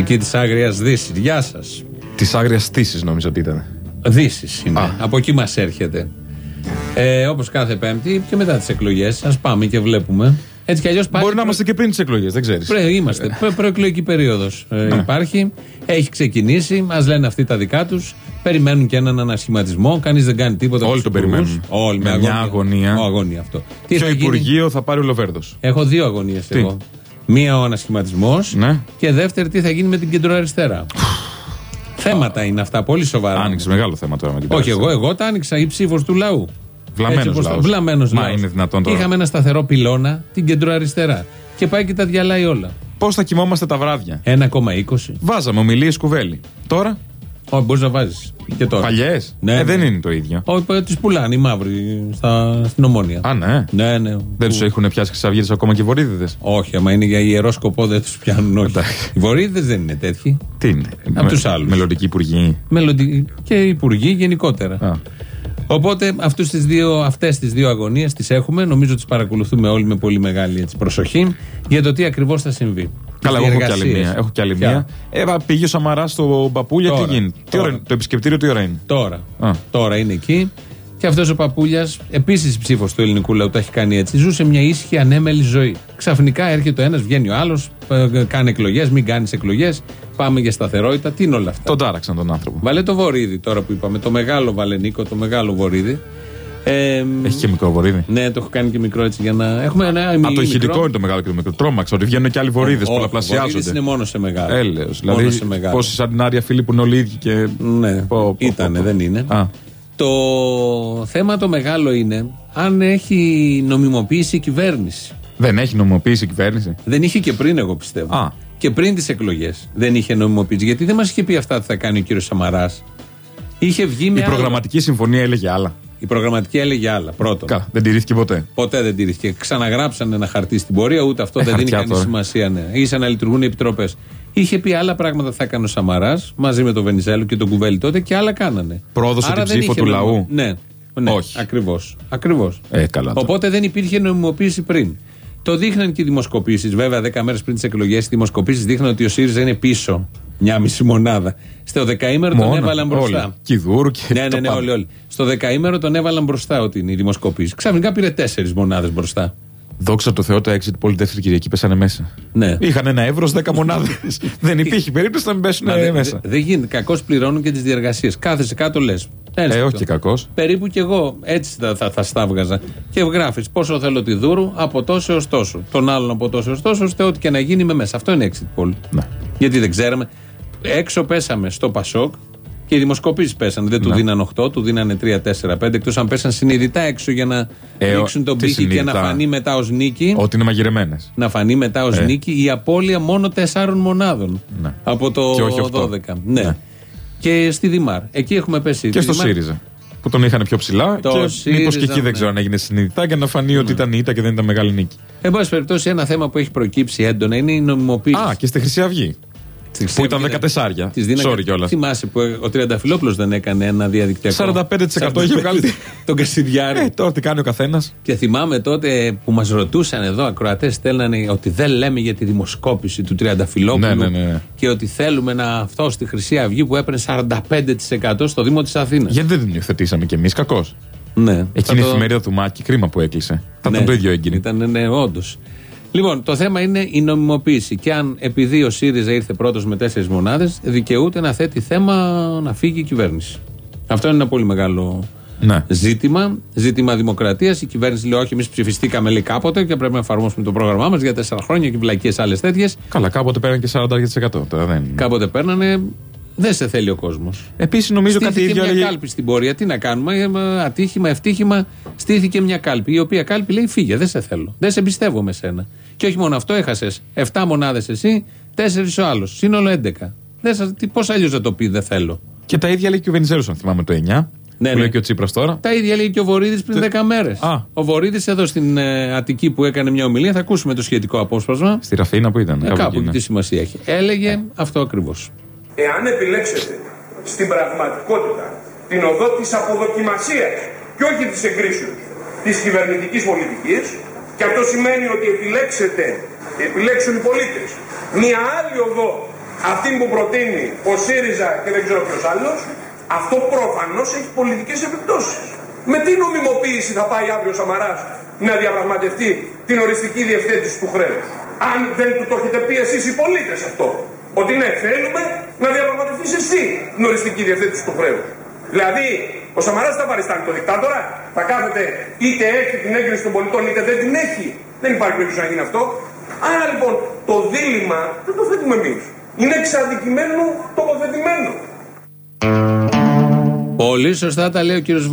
μουσική της Άγριας Δύσης. Γεια σας. Της Άγριας Δύση νομίζω ότι ήταν. Δύσης είναι. Από εκεί μας έρχεται. Ε, Όπως κάθε Πέμπτη και μετά τις εκλογές. Α πάμε και βλέπουμε. Έτσι κι αλλιώς πάλι. Μπορεί να είμαστε και πριν τις εκλογές, δεν ξέρεις. Πρέ, είμαστε. Προ, προεκλογική περίοδος ε, ναι. υπάρχει. Έχει ξεκινήσει. Μας λένε αυτοί τα δικά τους. Περιμένουν και έναν ανασχηματισμό. Κανείς δεν κάνει τίποτα. Όλοι το περιμένουν. Όλοι με, μια αγωνία. Ο, αγωνία αυτό. Τι Ποιο Υπουργείο θα πάρει ο Λοβέρδος. Έχω δύο αγωνίες εγώ. Μία ο ανασχηματισμός ναι. και δεύτερη τι θα γίνει με την κεντροαριστερά. Θέματα είναι αυτά, πολύ σοβαρά. Άνοιξε μεγάλο θέμα τώρα με την Όχι, εγώ, εγώ τα άνοιξα. Η ψήφος του λαού. Βλαμμένος λαός. Μα είναι δυνατόν τώρα. Είχαμε ένα σταθερό πυλώνα, την κεντροαριστερά. Και πάει και τα διαλάει όλα. Πώς θα κοιμόμαστε τα βράδια; 1,20. Βάζαμε ομιλίες κουβέλι. Τώρα. Όχι, μπορείς να βάζεις. Και τώρα. Παλιές. Ναι, ε, ναι. δεν είναι το ίδιο. Όχι, τις πουλάνε οι μαύροι στα, στην ομόνια. Α, ναι. ναι, ναι. Δεν τους έχουν πιάσει χρυσαυγίδε ακόμα και οι βορύδιδες; Όχι, άμα είναι για ιερό σκοπό δεν τους πιάνουν. Όχι. οι βορύδιδες δεν είναι τέτοιοι. Τι είναι; Από τους άλλους. Μελλοντικοί υπουργοί. Μελλοντικοί και υπουργοί γενικότερα. Α. Οπότε αυτούς τις δύο, αυτές τις δύο αγωνίες τις έχουμε. Νομίζω τις παρακολουθούμε όλοι με πολύ μεγάλη έτσι, προσοχή για το τι ακριβώς θα συμβεί. Καλά, εγώ έχω κι άλλη μία. Έχω κι άλλη μία. Ε, πήγε ο Σαμαρά στο Παπούλια, τι γίνεται; Τι ώρα, το επισκεπτήριο τι ώρα είναι; Τώρα. Α. Τώρα είναι εκεί. Και αυτός ο Παπούλιας, επίσης ψήφος του ελληνικού λαού, το έχει κάνει έτσι. Ζούσε μια ήσυχη, ανέμελη ζωή. Ξαφνικά έρχεται ο ένας, βγαίνει ο άλλος, ε, κάνει εκλογές, μην κάνεις εκλογές. Πάμε για σταθερότητα. Τι είναι όλα αυτά; Τον τάραξαν τον άνθρωπο. Βάλε το βορίδι τώρα που είπαμε. Το μεγάλο Βαλενίκο, το μεγάλο βορίδι. Ε, Έχει και μικρό βορίδι. Ναι, το έχω κάνει και μικρό έτσι για να. Έχουμε ένα Α, το ηχητικό είναι το μεγάλο και το μικρό. Τρόμαξα ότι βγαίνουν και άλλοι βορίδε, πολλαπλασιάζονται. είναι μόνος σε μεγάλο. Έλεω. Δηλαδή, πόσοι σαν την Άρια φίλοι που είναι όλοι ίδιοι και. Ναι, ήτανε, δεν είναι. Α. Το θέμα το μεγάλο είναι αν έχει νομιμοποιήσει η κυβέρνηση. Δεν έχει νομιμοποιήσει η κυβέρνηση. Δεν είχε και πριν, εγώ πιστεύω. Α. Και πριν τις εκλογές δεν είχε νομιμοποιήσει. Γιατί δεν μας είχε πει αυτά που θα κάνει ο κύριος Σαμαράς. Είχε βγει Η προγραμματική συμφωνία έλεγε άλλα. Η προγραμματική έλεγε άλλα. Πρώτον. Κα, δεν τηρήθηκε ποτέ. Ποτέ δεν τηρήθηκε. Ξαναγράψανε ένα χαρτί στην πορεία, ούτε αυτό ε, δεν δίνει κανείς σημασία. Ναι. Ίσα να λειτουργούν οι επιτροπές. Είχε πει άλλα πράγματα θα έκανε ο Σαμαράς μαζί με τον Βενιζέλο και τον Κουβέλη τότε και άλλα κάνανε. Πρόδωσε την ψήφο του λαού. Ναι, ναι Όχι. Ακριβώς. Ακριβώς. Ε, καλά Οπότε δεν υπήρχε νομιμοποίηση πριν. Το δείχναν και οι δημοσκοπήσεις. Βέβαια, 10 μέρες πριν τις εκλογές, οι δημοσκοπήσεις δείχναν ότι ο ΣΥΡΙΖΑ είναι πίσω μια μισή μονάδα. Στο δεκαήμερο τον έβαλαν μπροστά. Κιδούρ και. Ναι, ναι, ναι, όλοι, όλοι. Στο δεκαήμερο τον έβαλαν μπροστά ότι είναι οι δημοσκοπήσει. Ξαφνικά πήρε τέσσερις μονάδες μπροστά. Δόξα τω Θεώ, τα exit poll δεύτερη Κυριακή πέσανε μέσα. Ναι. Είχαν ένα ευρώ 10 μονάδες. δεν υπήρχε περίπτωση να μην πέσουν μέσα. Δεν γίνεται. Κακώς πληρώνουν και τις διεργασίες. Κάθεσαι κάτω λες. Ε, όχι και κακός. Περίπου κι εγώ έτσι θα, θα, θα στάβγαζα. Και γράφεις πόσο θέλω τη δούρου από τόσο έως τόσο. Τον άλλον από τόσο έως τόσο, ώστε ό,τι και να γίνει με μέσα. Αυτό είναι exit poll. Ναι. Γιατί δεν ξέραμε. Έξω πέσαμε στο Πασόκ και οι δημοσκοπήσεις πέσανε. Δεν του ναι. δίναν 8, του δίνανε 3, 4, 5. Εκτός αν πέσαν συνειδητά έξω για να ε, ρίξουν τον πύχη και να φανεί μετά ως νίκη. Ότι είναι μαγειρεμένες. Να φανεί μετά ως ε. νίκη η απώλεια μόνο 4 μονάδων. Ναι. Από το και όχι 12. Ναι. ναι. Και στη Δημάρ. Εκεί έχουμε πέσει. Και στο ΣΥΡΙΖΑ. Που τον είχαν πιο ψηλά. Το και μήπως και εκεί ναι. δεν ξέρω αν έγινε συνειδητά για να φανεί ότι ήταν ήττα και δεν ήταν μεγάλη νίκη. Εν πάση περιπτώσει, ένα θέμα που έχει προκύψει έντονα είναι η νομιμοποίηση. Α, και στη Χρυσή Αυγή. Που ήταν 14. Τη Sorry κιόλας. Θυμάσαι που ο Τριανταφυλόπουλο δεν έκανε ένα διαδικτυακό. 45% είχε βγάλει τον Κασιδιάρη. Ε, τώρα τι κάνει ο καθένας. Και θυμάμαι τότε που μας ρωτούσαν εδώ ακροατές, στέλνανε ότι δεν λέμε για τη δημοσκόπηση του Τριανταφυλόπουλου. Ναι, ναι, ναι. Και ότι θέλουμε να αυτό στη Χρυσή Αυγή που έπαιρνε 45% στο Δήμο της Αθήνας. Γιατί δεν την υιοθετήσαμε κι εμείς, κακώς. Ναι. Εκείνη η εφημερίδα του Μάκη, κρίμα που έκλεισε. Θα ήταν το ίδιο έγκυνη. Ήταν, ναι, όντως. Λοιπόν, το θέμα είναι η νομιμοποίηση. Και αν επειδή ο ΣΥΡΙΖΑ ήρθε πρώτος με τέσσερις μονάδες, δικαιούται να θέτει θέμα να φύγει η κυβέρνηση. Αυτό είναι ένα πολύ μεγάλο ναι. ζήτημα. Ζήτημα δημοκρατίας. Η κυβέρνηση λέει: Όχι, εμείς ψηφιστήκαμε λέει κάποτε και πρέπει να εφαρμόσουμε το πρόγραμμά μας για τέσσερα χρόνια και βλακίες άλλες τέτοιες. Καλά, κάποτε παίρνανε και 40%. Τώρα δεν... Κάποτε παίρνανε. Δεν σε θέλει ο κόσμος. Επίσης, νομίζω στήθηκε κάτι ίδιο. μια κάλπη στην πορεία. Τι να κάνουμε, ε, ατύχημα, ευτύχημα. Στήθηκε μια κάλπη. Η οποία κάλπη λέει: Φύγε, δεν σε θέλω. Δεν σε εμπιστεύομαι σένα. Και όχι μόνο αυτό, έχασες 7 μονάδες εσύ, 4 ο άλλος. Σύνολο 11. Πώς αλλιώς θα το πει, δεν θέλω. Και τα ίδια λέει και ο Βενιζέλος, αν θυμάμαι το 9. Ναι, που λέει ναι. και ο Τσίπρας τώρα. Τα ίδια λέει και ο Βορύδης πριν 10 μέρες. Ο Βορύδης εδώ στην ε, Αττική που έκανε μια ομιλία, θα ακούσουμε το σχετικό απόσπασμα. Στη Ραφίνα που ήταν. Ε, κάπου, κάπου εκεί, τι σημασία έχει. Έλεγε ε. αυτό ακριβώς. Εάν επιλέξετε στην πραγματικότητα την οδό της αποδοκιμασίας και όχι της εγκρίσεως της κυβερνητικής πολιτικής, και αυτό σημαίνει ότι επιλέξετε, επιλέξουν οι πολίτες, μια άλλη οδό αυτή που προτείνει ο ΣΥΡΙΖΑ και δεν ξέρω ποιος άλλος, αυτό προφανώς έχει πολιτικές επιπτώσεις. Με τι νομιμοποίηση θα πάει αύριο ο Σαμαράς να διαπραγματευτεί την οριστική διευθέτηση του χρέους. Αν δεν του το έχετε πει εσείς οι πολίτες αυτό. Ότι ναι, θέλουμε να διαπραγματευτείς εσύ την οριστική διευθέτηση του χρέους. Δηλαδή, ο Σαμαράς θα παριστάνει το δικτάτορα, θα κάθεται είτε έχει την έγκριση των πολιτών είτε δεν την έχει. Δεν υπάρχει περίπτωση να γίνει αυτό. Άρα λοιπόν το δίλημα δεν το θέτουμε εμείς. Είναι εξαντικειμένο τοποθετημένο. Πολύ σωστά τα λέει ο κύριος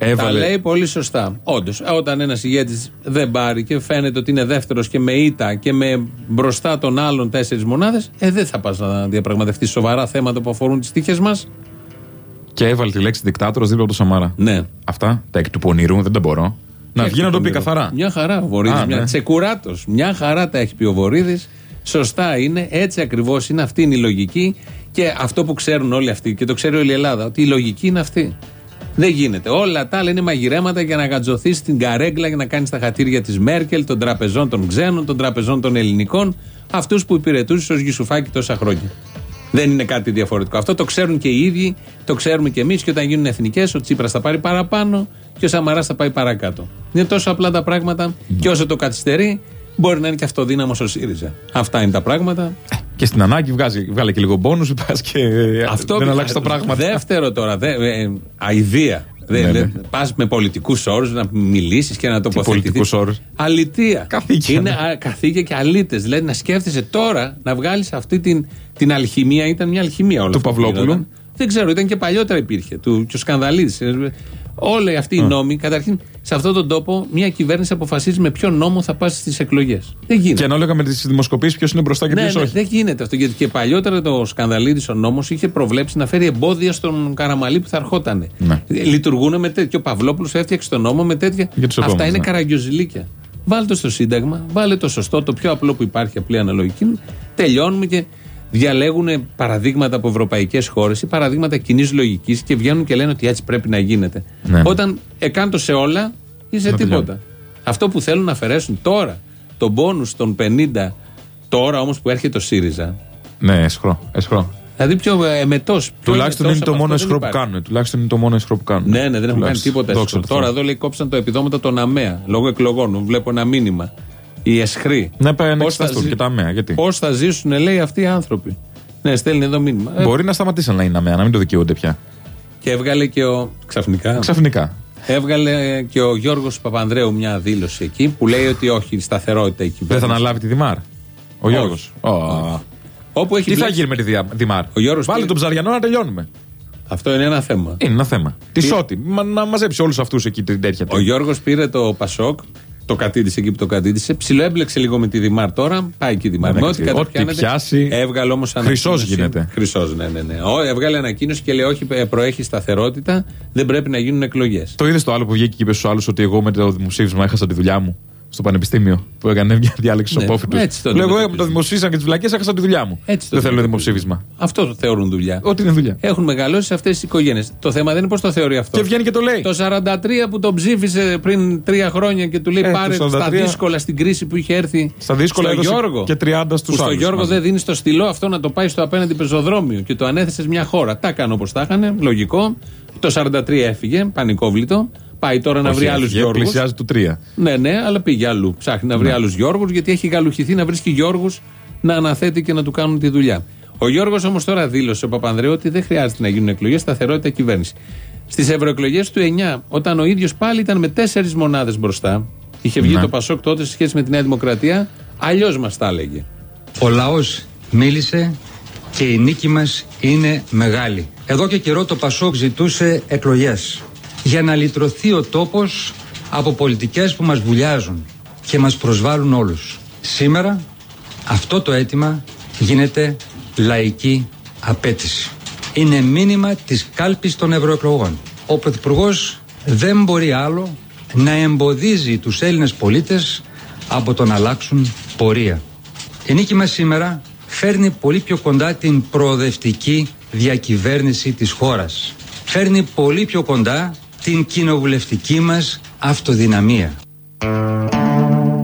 Βορύδη. Τα λέει πολύ σωστά. Όντως, όταν ένας ηγέτης δεν πάρει και φαίνεται ότι είναι δεύτερος και με ήττα και με μπροστά των άλλων τέσσερις μονάδες, ε, δεν θα πας να διαπραγματευτείς σοβαρά θέματα που αφορούν τις τύχες μας. Και έβαλε τη λέξη δικτάτορο δίπλα από το Σαμάρα. Ναι. Αυτά τα εκ του πονηρού δεν τα μπορώ. Να βγει να το πει καθαρά. Μια χαρά ο Βορύδης. Μια ναι. τσεκουράτος. Μια χαρά τα έχει πει ο Βορύδης. Σωστά είναι, έτσι ακριβώς είναι, αυτή είναι η λογική και αυτό που ξέρουν όλοι αυτοί και το ξέρει όλη η Ελλάδα, ότι η λογική είναι αυτή. Δεν γίνεται. Όλα τα άλλα είναι μαγειρέματα για να γατζωθείς στην καρέγκλα για να κάνεις τα χατήρια της Μέρκελ, των τραπεζών των ξένων, των τραπεζών των ελληνικών, αυτούς που υπηρετούσες ως Γισουφάκη τόσα χρόνια. Δεν είναι κάτι διαφορετικό. Αυτό το ξέρουν και οι ίδιοι, το ξέρουμε και εμείς. Και όταν γίνουν εθνικές, ο Τσίπρας θα πάρει παραπάνω και ο Σαμαράς θα πάει παρακάτω. Είναι τόσο απλά τα πράγματα και όσο το καθυστερεί, μπορεί να είναι και αυτοδύναμος ο ΣΥΡΙΖΑ. Αυτά είναι τα πράγματα. Και στην ανάγκη βγάζει, βγάλε και λίγο πόνου, πας και Αυτό δεν αλλάξεις το πράγμα. Δεύτερο τώρα, δε, ε, αηδία. Ναι, ναι. Πας με πολιτικούς όρους να μιλήσεις και να τοποθετηθείς. πολιτικούς όρους; Αλητία. Καθήκια. Είναι ναι. καθήκια και αλήτες. Δηλαδή να σκέφτεσαι τώρα να βγάλεις αυτή την, την αλχημία. Ήταν μια αλχημία όλα Του Παυλόπουλου. Δεν ξέρω, ήταν και παλιότερα υπήρχε. Του, και ο Σκανδαλίδης. Όλοι αυτοί οι νόμοι, καταρχήν σε αυτόν τον τόπο, μια κυβέρνηση αποφασίζει με ποιο νόμο θα πάσει στις εκλογές. Δεν γίνεται. Και ανάλογα με τις δημοσκοπήσεις, ποιος είναι μπροστά και ποιος ναι, ναι, όχι. Δεν γίνεται αυτό. Γιατί και παλιότερα το Σκανδαλίδης ο νόμος είχε προβλέψει να φέρει εμπόδια στον Καραμαλή που θα ερχόταν. Ναι. Λειτουργούν με τέτοιο. Ο Παυλόπουλος έφτιαξε το νόμο με τέτοια. Αυτά είναι ναι. καραγκιοζηλίκια. Βάλτε το στο Σύνταγμα, βάλε το σωστό, το πιο απλό που υπάρχει, απλή αναλογική. Τελειώνουμε και διαλέγουν παραδείγματα από ευρωπαϊκές χώρες ή παραδείγματα κοινής λογικής και βγαίνουν και λένε ότι έτσι πρέπει να γίνεται. Ναι. Όταν εκάντω σε όλα ή σε τίποτα. Αυτό που θέλουν να αφαιρέσουν τώρα, τον πόνου των 50, τώρα όμως που έρχεται το ΣΥΡΙΖΑ. Ναι, εσχρό. εσχρό. Δηλαδή πιο εμετός. Τουλάχιστον είναι το μόνο εσχρό που κάνουν. Τουλάχιστον είναι το μόνο εσχρό που κάνουν. Ναι, ναι, δεν έχουν κάνει τίποτα εσχρό. Τώρα εδώ λέει κόψαν το επιδόματα των ΑΜΕΑ λόγω εκλογών. Βλέπω ένα μήνυμα. Οι εσχροί. Ναι, πάει να εξεταστούν και τα ΑΜΕΑ. Γιατί; Πώς θα ζήσουν, λέει, αυτοί οι άνθρωποι; Ναι, στέλνει εδώ μήνυμα. Ε, Μπορεί να σταματήσουν να είναι ΑΜΕΑ, να μην το δικαιούνται πια. Και έβγαλε και ο. Ξαφνικά. Ξαφνικά. Έβγαλε και ο Γιώργος Παπανδρέου μια δήλωση εκεί που λέει ότι όχι, σταθερότητα εκεί Δεν θα αναλάβει τη Δημάρ. Ο Γιώργος. Όπου έχει Τι θα γίνει με τη Δημάρ; Ο Γιώργος Βάλε τον ψαριανό να τελειώνουμε. Αυτό είναι ένα θέμα. Είναι ένα θέμα. Τι σώτη. να μαζέψει όλους αυτούς εκεί την τέτοια. Ο Γιώργος πήρε το Πασόκ το κατήντησε εκεί που το κατήντησε. Ψιλοέμπλεξε λίγο με τη Δημάρ τώρα. Πάει και η Δημάρ. Ναι, ό,τι, ό,τι πιάσει. Έβγαλε όμως Χρυσός γίνεται. Χρυσός, ναι, ναι, ναι. Ό, έβγαλε ανακοίνωση και λέει: Όχι, ε, προέχει σταθερότητα, δεν πρέπει να γίνουν εκλογές. Το είδες το άλλο που βγήκε και είπε στους άλλους ότι εγώ με το δημοψήφισμα έχασα τη δουλειά μου στο πανεπιστήμιο που έκανε μια διάλεξη στου απόφοιτου. Ναι, Λέω εγώ με το δημοψήφισμα και τις βλακίε έχασα τη δουλειά μου. Έτσι δεν θέλω δημοψήφισμα. Αυτό το θεωρούν δουλειά. Ό,τι είναι δουλειά. Έχουν μεγαλώσει αυτές τις οικογένειες. Το θέμα δεν είναι πώς το θεωρεί αυτό. Και βγαίνει και το λέει. Το 43 που τον ψήφισε πριν τρία χρόνια και του λέει ε, πάρε στα δύσκολα στην κρίση που είχε έρθει. Στα δύσκολα στο Γιώργο. Και 30 στους άλλου. Στο Γιώργο δεν δίνει το στυλό αυτό να το πάει στο απέναντι πεζοδρόμιο και το ανέθεσε μια χώρα. Τα έκανε όπως τα έκανε, λογικό. Το 43 έφυγε, πανικόβλητο. Πάει τώρα να βρει άλλους Γιώργους. Πλησιάζει του 3. Ναι, ναι, αλλά πήγε αλλού. Ψάχνει να βρει ναι. άλλους Γιώργους γιατί έχει γαλουχηθεί να βρίσκει Γιώργους να αναθέτει και να του κάνουν τη δουλειά. Ο Γιώργος όμως τώρα δήλωσε ο Παπανδρέου ότι δεν χρειάζεται να γίνουν εκλογές, σταθερότητα κυβέρνηση. Στις ευρωεκλογές του 9, όταν ο ίδιος πάλι ήταν με τέσσερις μονάδες μπροστά, είχε βγει ναι. το Πασόκ τότε σε σχέση με τη Νέα Δημοκρατία, αλλιώς μας τα έλεγε. Ο λαός μίλησε και η νίκη μας είναι μεγάλη. Εδώ και καιρό το Πασόκ ζητούσε εκλογές για να λυτρωθεί ο τόπος από πολιτικές που μας βουλιάζουν και μας προσβάλλουν όλους. Σήμερα αυτό το αίτημα γίνεται λαϊκή απέτηση. Είναι μήνυμα της κάλπης των ευρωεκλογών. Ο Πρωθυπουργός δεν μπορεί άλλο να εμποδίζει τους Έλληνες πολίτες από το να αλλάξουν πορεία. Η νίκη μας σήμερα φέρνει πολύ πιο κοντά την προοδευτική διακυβέρνηση της χώρας. Φέρνει πολύ πιο κοντά την κοινοβουλευτική μας αυτοδυναμία.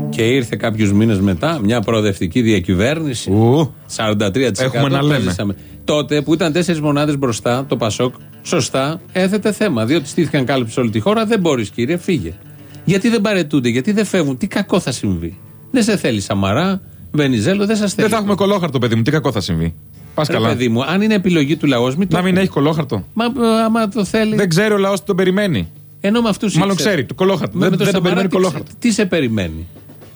Και ήρθε κάποιους μήνες μετά μια προοδευτική διακυβέρνηση. Ου, 43% Έχουμε να λέμε. ζήσαμε. Τότε που ήταν τέσσερις μονάδες μπροστά, το Πασόκ, σωστά έθετε θέμα. Διότι στήθηκαν κάλυψη σε όλη τη χώρα, δεν μπορείς κύριε, φύγε. Γιατί δεν παρετούνται, γιατί δεν φεύγουν, τι κακό θα συμβεί. Δεν σε θέλει Σαμαρά, Βενιζέλο, δεν σας θέλει. δεν θα έχουμε κολόχαρτο, παιδί μου. Τι κακό θα συμβεί. Πας Ρε καλά. παιδί μου, αν είναι επιλογή του λαός, μην το Να μην πεις. έχει κολόχαρτο. Μα ε, άμα το θέλει. Δεν ξέρει ο λαός τι τον περιμένει. Ενώ με αυτούς Μάλλον ξέρει, το κολόχαρτο. Δεν- δεν τον περιμένει κολόχαρτο. Τι σε περιμένει;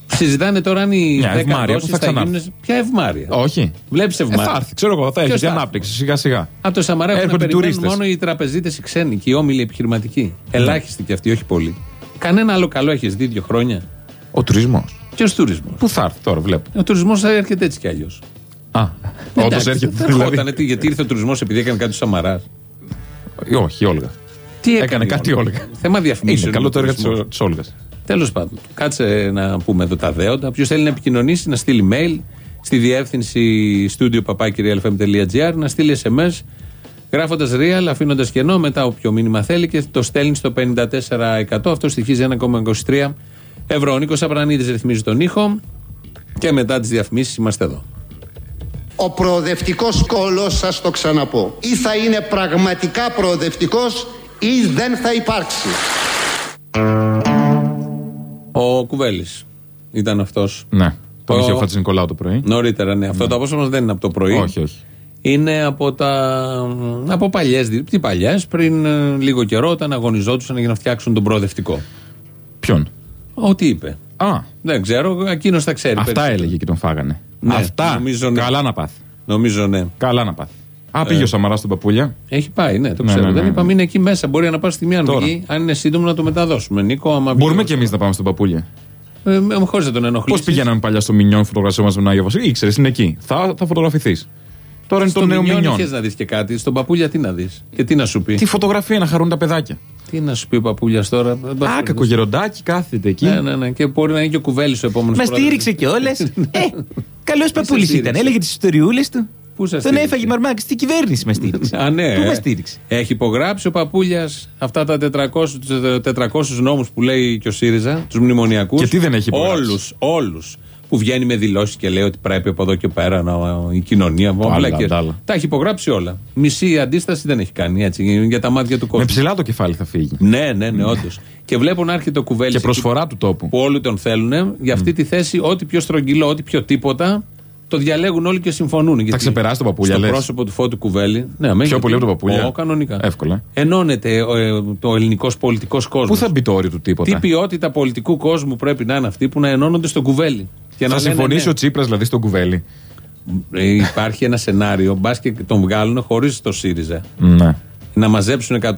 Συζητάνε τώρα αν οι Μια 10 ευμάρεια, δόσεις πού θα ξανάρθει. γίνουν. Ποια ευμάρεια; Όχι. Βλέπεις Ε, ευμάρεια. θα έρθει, ξέρω εγώ, θα έχει Ποιος για θα ανάπτυξη σιγά σιγά. Από το Σαμαρά έχουν να Έρχονται περιμένουν τουρίστες. μόνο οι τραπεζίτες οι ξένοι και οι όμιλοι επιχειρηματικοί. Ελάχιστοι κι αυτοί, όχι πολλοί. Κανένα άλλο καλό έχεις δει δύο χρόνια; Ο τουρισμός. Ποιος τουρισμός; Πού θα έρθει τώρα, βλέπω. Ο τουρισμός έρχεται έτσι κι αλλιώς. Α, όντως έρχεται. Δεν δηλαδή. ερχότανε, τι, γιατί ήρθε ο τουρισμός επειδή έκανε κάτι ο Σαμαράς. Ε, Όχι, η Όλγα. Τι Έκανε κάτι η Όλγα; Θέμα διαφημίσεων. Είναι καλό το έργο της Όλγας. Τέλος πάντων, κάτσε να πούμε εδώ τα δέοντα. Ποιο θέλει να επικοινωνήσει, να στείλει mail στη διεύθυνση studio papakirialfm.gr, να στείλει SMS γράφοντας real, αφήνοντας κενό μετά όποιο μήνυμα θέλει και το στέλνει στο 54%. Αυτό στοιχίζει 1,23 ευρώ. Ο Νίκος Απρανίδης ρυθμίζει τον ήχο και μετά τις διαφημίσεις είμαστε εδώ. Ο προοδευτικός κόλος, σας το ξαναπώ, ή θα είναι πραγματικά προοδευτικός ή δεν θα υπάρξει. Ο Κουβέλης ήταν αυτός. Ναι. Τον Ο- είχε ο Χατζη Νικολάου το πρωί. Νωρίτερα, ναι. Αυτό το απόσπασμα δεν είναι από το πρωί. Όχι, όχι. Είναι από τα. από παλιές. Τι παλιές, πριν ε, λίγο καιρό, όταν αγωνιζόντουσαν για να φτιάξουν τον προοδευτικό. Ποιον; Ό,τι είπε. Α, Δεν ξέρω, εκείνος τα ξέρει. αυτά περισσότερο. έλεγε και τον φάγανε. Ναι, Αυτά. νομίζω ναι. Καλά να πάθει. Νομίζω ναι. Καλά να πάθει. Α, πήγε ο Σαμαράς στην παπούλια. Έχει πάει, ναι, το Ναι, ξέρω. ναι, ναι, Δεν ναι. είπαμε είναι εκεί μέσα. Μπορεί να πάει στιγμή αν Τώρα. βγει, αν είναι σύντομο να το μεταδώσουμε. Νίκο, άμα βγει Μπορούμε ο- και εμείς να πάμε στην παπούλια. Ε, Χωρίς να τον Πώς ενοχλήσει. πηγαίναμε παλιά στο Μινιόν φωτογραφιζόμαστε με τον Άγιο Βασίλη; Ήξερες, είναι εκεί. Θα, θα φωτογραφηθείς. Τώρα είναι το νέο Μινιόν. είχες να δεις και κάτι. Στον παππούλια τι να δεις; Και τι να σου πει; Τι φωτογραφία να χαρούν τα παιδάκια. Τι να σου πει ο παππούλια τώρα; Α, κακογεροντάκι κάθεται εκεί. Ναι, ναι, ναι. Και μπορεί να είναι και ο κουβέλης ο επόμενος. Μα στήριξε κιόλας. ε, καλός παππούλη στήριξε. ήταν. Έλεγε τις ιστοριούλες του. Πού σε Τον στήριξε; έφαγε μαρμάκι στην κυβέρνηση μα στήριξε. Α, ναι. Πού ε. μα στήριξε; Έχει υπογράψει ο Παπούλιας αυτά τα 400, τους 400 νόμους που λέει και ο ΣΥΡΙΖΑ, τους μνημονιακούς. Και τι δεν έχει υπογράψει; Όλους, όλους. Που βγαίνει με δηλώσεις και λέει ότι πρέπει από εδώ και πέρα να, η κοινωνία. άλλα, βλακίες. τα άλλα. Τα έχει υπογράψει όλα. Μισή αντίσταση δεν έχει κάνει έτσι για τα μάτια του Με κόσμου. ψηλά το κεφάλι θα φύγει. Ναι, ναι, ναι, όντως. και βλέπω να έρχεται το κουβέλι. Και προσφορά του τόπου. Που όλοι τον θέλουν. Για αυτή τη θέση, ό,τι πιο στρογγυλό, ό,τι πιο τίποτα, το διαλέγουν όλοι και συμφωνούν. Γιατί ξεπεράσει τον Παπούλια, Στο λες. πρόσωπο του Φώτου Κουβέλη. Ναι, αμέ, Πιο γιατί- πολύ από τον Παπούλια. Ω, κανονικά. Εύκολα. Ενώνεται ε, το ελληνικός πολιτικός κόσμος. Πού θα μπει το όριο του Τι τίποτα. ποιότητα πολιτικού κόσμου πρέπει να είναι αυτή που να ενώνονται στο κουβέλι. Και να Θα λένε, συμφωνήσει ναι. ο Τσίπρας δηλαδή στον κουβέλι. Ε, Υπάρχει ένα σενάριο, μπας και τον βγάλουν χωρίς το ΣΥΡΙΖΑ. Ναι. Να μαζέψουν 181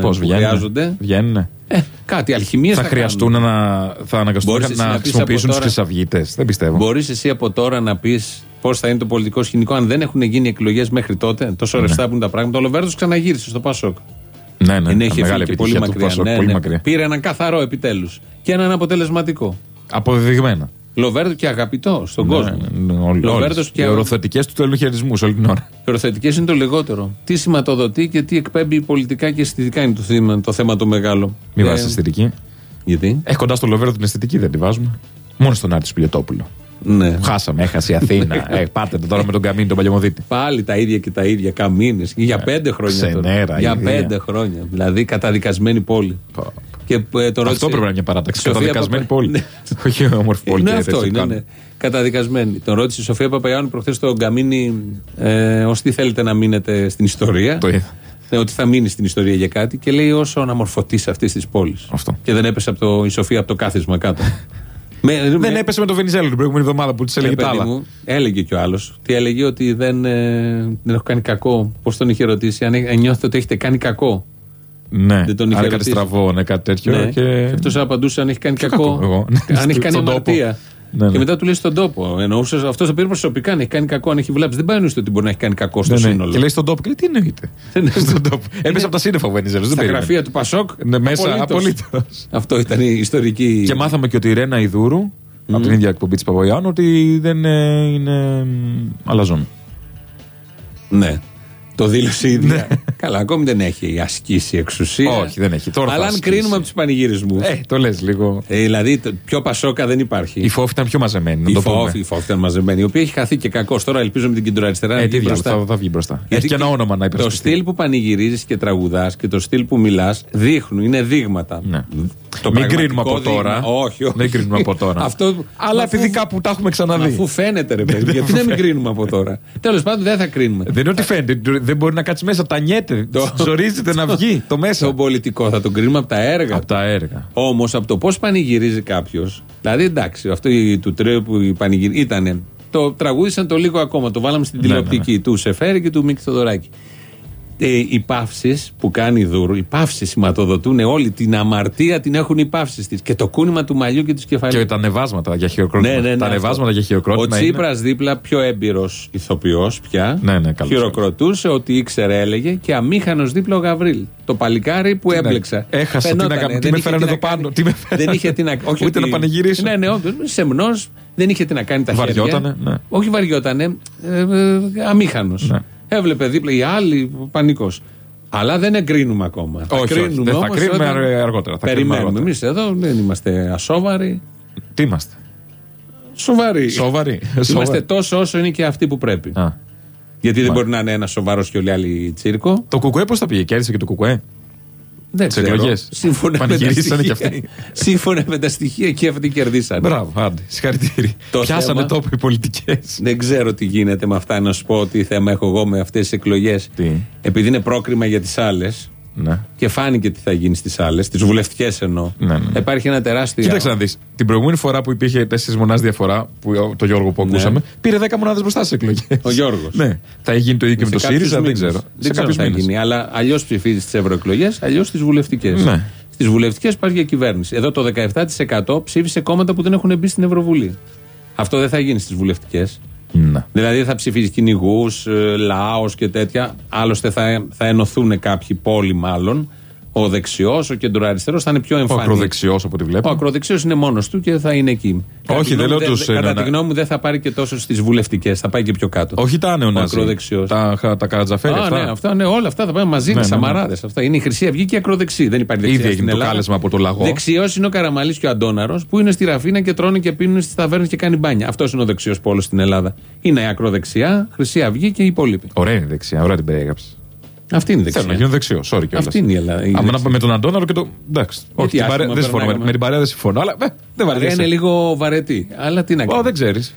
Πώ που βγαίνουν; χρειάζονται. Βγαίνουν. Ε, κάτι, αλχημίες Θα χρειαστούν να. θα αναγκαστούν Μπορείς εσύ να να πεις χρησιμοποιήσουν από τους τώρα- χρυσαυγίτε. Δεν πιστεύω. Μπορείς εσύ από τώρα να πεις πώς θα είναι το πολιτικό σκηνικό αν δεν έχουν γίνει εκλογές μέχρι τότε. Τόσο Ναι. ρευστά που είναι τα πράγματα. Ο Λοβέρδος ξαναγύρισε στο Πασόκ. Ναι, ναι. Είναι έχει μεγάλη φύγει και πολύ επιτυχία του μακριά. Πασόκ. Ναι, Πολύ ναι. μακριά. Πήρε έναν καθαρό επιτέλους. Και έναν αποτελεσματικό. Αποδεδειγμένα. Λοβέρδο και αγαπητό στον κόσμο. Ναι, ναι, όλοι- Λοβέρδος όλες. και- Οι οροθετικές του θέλουν χαιρισμού όλη την ώρα. Προθετικέ είναι το λιγότερο. Τι σηματοδοτεί και τι εκπέμπει πολιτικά και αισθητικά είναι το θέμα το, θέμα το μεγάλο. Μην Ε, βάζει αισθητική. Γιατί; Έχει κοντά στο Λοβέρο την αισθητική, δεν τη βάζουμε. Μόνο στον Άρη Σπιλιοτόπουλο. Ναι. Χάσαμε, έχασε η Αθήνα. ε, πάτε το τώρα με τον Καμίνη τον Παλαιομοδίτη. Πάλι τα ίδια και τα ίδια καμίνες. Για πέντε χρόνια. τώρα. ξενέρα, Για ίδια. πέντε χρόνια. Δηλαδή καταδικασμένη πόλη. Και ε, το Αυτό ρώτησε- πρέπει να είναι μια παράταξη. Σοφία Καταδικασμένη Παπα- πόλη. Ναι. Όχι όμορφη πόλη. Είναι και αυτό, έτσι είναι, κάνουν. ναι. Καταδικασμένη. Τον ρώτησε η Σοφία Παπαγιάννου προχθές στον Καμίνη ε, ως τι θέλετε να μείνετε στην ιστορία. Το είδα. Ναι, ότι θα μείνει στην ιστορία για κάτι και λέει όσο αναμορφωτή αυτής της πόλης. Αυτό. Και δεν έπεσε από το, η Σοφία από το κάθισμα κάτω. με, Δεν με- έπεσε με το Βενιζέλο την προηγούμενη εβδομάδα που της ρε έλεγε τα παιδί άλλα. μου, έλεγε κι ο άλλος. Τι έλεγε ότι δεν, ε, δεν έχω κάνει κακό. Πώς τον είχε ρωτήσει, αν, ε, νιώθετε ότι έχετε κάνει κακό. Ναι, Δεν τον είχε άρα κάτι ρωτήσει. στραβό, ναι, κάτι τέτοιο. Ναι. Και... αυτό απαντούσε αν έχει κάνει Ποιο κακό. κακό, εγώ. αν έχει κάνει Στον τόπο. αμαρτία. Ναι, ναι. Και μετά του λέει στον τόπο. Εννοούσε αυτός το πήρε προσωπικά, αν έχει κάνει κακό, αν έχει βλάψει. Δεν πάει να ότι μπορεί να έχει κάνει κακό στο Ναι, ναι. σύνολο. Και λέει στον τόπο, και λέει τι εννοείται; Στον τόπο. Έπεσε από τα σύννεφα ο Βενιζέλος. Στα γραφεία του Πασόκ. Ναι, μέσα απολύτως. απολύτως. Αυτό ήταν η ιστορική. Και μάθαμε και ότι η Ρένα Ιδούρου, από την ίδια εκπομπή της Παπαγιάννου, ότι δεν ε, είναι μ, αλαζόν. Ναι. Το δήλωσε η ίδια. Καλά, ακόμη δεν έχει ασκήσει εξουσία. Όχι, δεν έχει. Τώρα Αλλά αν κρίνουμε από τους πανηγυρισμούς. Ε, το λες λίγο. Ε, δηλαδή, το, πιο πασόκα δεν υπάρχει. Η φόφη ήταν πιο μαζεμένη. Να η, το φόφη, πούμε. η φόφη ήταν μαζεμένη. Η οποία έχει χαθεί και κακός. Τώρα ελπίζω με την κεντροαριστερά να Ε, βγει τι μπροστά. θα, θα βγει μπροστά. Γιατί Έχει και ένα και όνομα να Το υπερασπιστεί. στυλ που πανηγυρίζεις και τραγουδάς και το στυλ που μιλάς δείχνουν, είναι δείγματα. Ναι. Το Μην πραγματικό κρίνουμε από τώρα. δείγμα- Όχι, όχι. Μην κρίνουμε από τώρα. Αυτό, Αλλά αφού- επειδή κάπου τα έχουμε ξαναδεί. Αφού φαίνεται, ρε παιδί, γιατί να μην κρίνουμε από τώρα. Τέλος πάντων, δεν θα κρίνουμε. Δεν είναι ότι φαίνεται. Δεν μπορεί να κάτσει μέσα. Τανιέται. Το- Ζορίζεται να βγει το μέσα. Τον πολιτικό θα τον κρίνουμε από τα έργα. Από τα έργα. Όμως από το πώς πανηγυρίζει κάποιος. Δηλαδή εντάξει, αυτό η- του τρέου που η πανηγυρίζει. ήταν. Το τραγούδισαν το λίγο ακόμα. Το βάλαμε στην Ναι, τηλεοπτική του Σεφέρη και του Μίκη Θοδωράκη. Ε, οι παύσεις που κάνει δούρου, οι παύσεις σηματοδοτούν όλη την αμαρτία την έχουν οι παύσεις της. Και το κούνημα του μαλλιού και του κεφαλιού. Και τα ανεβάσματα για χειροκρότημα. Ναι, ναι, ναι, τα αυτό. ανεβάσματα για Ο χειροκρότημα. είναι- Τσίπρας δίπλα, πιο έμπειρος ηθοποιός πια. Ναι, ναι, καλώς. χειροκροτούσε, ό,τι ήξερε έλεγε και αμήχανος δίπλα ο Γαβρίλ. Το παλικάρι που έμπλεξα. Ναι. Έχασα τι να Φαινότανε, κάνω, τι δεν με είχε φέρανε τι εδώ να κάνει. πάνω, τι με φέρανε. Δεν είχε τι να όχι Ούτε ότι- να πανηγυρίσω. Ναι, ναι, όντως, σεμνό, δεν είχε τι να κάνει τα Βαριότανε, χέρια. ναι. Όχι βαριότανε, ε, ε, αμήχανος. Ναι. Έβλεπε δίπλα οι άλλοι πανικός. Αλλά δεν εγκρίνουμε ακόμα. Όχι, όχι, δεν θα όμως κρίνουμε όταν- αργότερα, θα κρίνουμε Περιμένουμε. Εμείς αργότερα. εδώ δεν είμαστε ασόβαροι. Τι είμαστε; Σοβαροί. Σοβαροί. Είμαστε Σοβαροί. τόσο όσο είναι και αυτοί που πρέπει. Α. Γιατί δεν Μα- μπορεί να είναι ένας σοβαρός και όλοι άλλοι τσίρκο. Το κουκουέ πώς θα πήγε, κέρδισε και το κουκουέ; Δεν Τις ξέρω. εκλογές. Σύμφωνα με τα Πανηγυρίσανε κι στοιχεία. αυτοί. Σύμφωνα με τα στοιχεία και αυτοί κερδίσανε. Μπράβο, άντε. Συγχαρητήρια. Το Πιάσανε θέμα- τόπο οι πολιτικές. Δεν ξέρω τι γίνεται με αυτά. Να σου πω τι θέμα έχω εγώ με αυτές τις εκλογές. Τι; Επειδή είναι πρόκριμα για τις άλλες Ναι. και φάνηκε τι θα γίνει στις άλλες, τις βουλευτικές εννοώ. Ναι, ναι. Υπάρχει ένα τεράστιο. Κοίταξε να δεις. Την προηγούμενη φορά που υπήρχε τέσσερις μονάδες διαφορά, που, το Γιώργο που Ναι. ακούσαμε, πήρε 10 μονάδες μπροστά στι εκλογές. Ο Γιώργος. Ναι. Θα γίνει το ίδιο και με το Σε κάποιους ΣΥΡΙΖΑ, δεν μήνες. ξέρω. Δεν ξέρω τι θα γίνει. Αλλά αλλιώς ψηφίζεις τις ευρωεκλογές, αλλιώς τι βουλευτικές. Ναι. Στις βουλευτικές υπάρχει για κυβέρνηση. Εδώ το 17% ψήφισε κόμματα που δεν έχουν μπει στην Ευρωβουλή. Αυτό δεν θα γίνει στις βουλευτικές. Ναι. Δηλαδή θα ψηφίζει κυνηγούς, λαός και τέτοια. Άλλωστε θα, θα ενωθούν κάποιοι πόλοι μάλλον. Ο δεξιός, ο κεντροαριστερό θα είναι πιο Ο εμφανή. ακροδεξιός από ό,τι Ο βλέπω. ακροδεξιός είναι μόνος του και θα είναι εκεί. Κατά τη δεν γνώμη λέω μου, τους, Κατά ε, τη να- γνώμη μου δεν θα πάρει και τόσο στι βουλευτικές. Θα πάει και πιο κάτω. Όχι τα Ο νεονάζι. ακροδεξιός. Τα, τα καρατζαφέρια Α, αυτά. ναι, αυτά, ναι, όλα αυτά θα πάνε μαζί. Ναι, είναι ναι, ναι. σαμαράδες. Αυτά είναι η Χρυσή Αυγή και η ακροδεξή. Δεν υπάρχει δεξιά. Ήδη στην έγινε το Ελλάδα. κάλεσμα από το λαγό. Δεξιός είναι ο Καραμαλής και ο Αντόναρο που είναι στη Ραφίνα και τρώνε και πίνουν στις ταβέρνες και κάνει μπάνια. Αυτός είναι ο δεξιός πόλος στην Ελλάδα. Είναι η ακροδεξιά, Χρυσή Αυγή και οι υπόλοιποι. Ωραία είναι η δεξιά, ωραία την περιέγραψες. Αυτή είναι η Θέλω να δεξιά. γίνω δεξιός, sorry κιόλας. Αυτή είναι η Ελλάδα. η Άμα να δεξιά. πάμε με τον Αντώναρο και το. Εντάξει. Όχι, την άσχημα παρέα- δεν συμφωνώ. Με, περνάγαμε. με την παρέα δεν συμφωνώ, αλλά ε, δεν Παρέα βαριέσαι. είναι λίγο βαρετή. Αλλά τι να Ω, κάνει. δεν ξέρεις.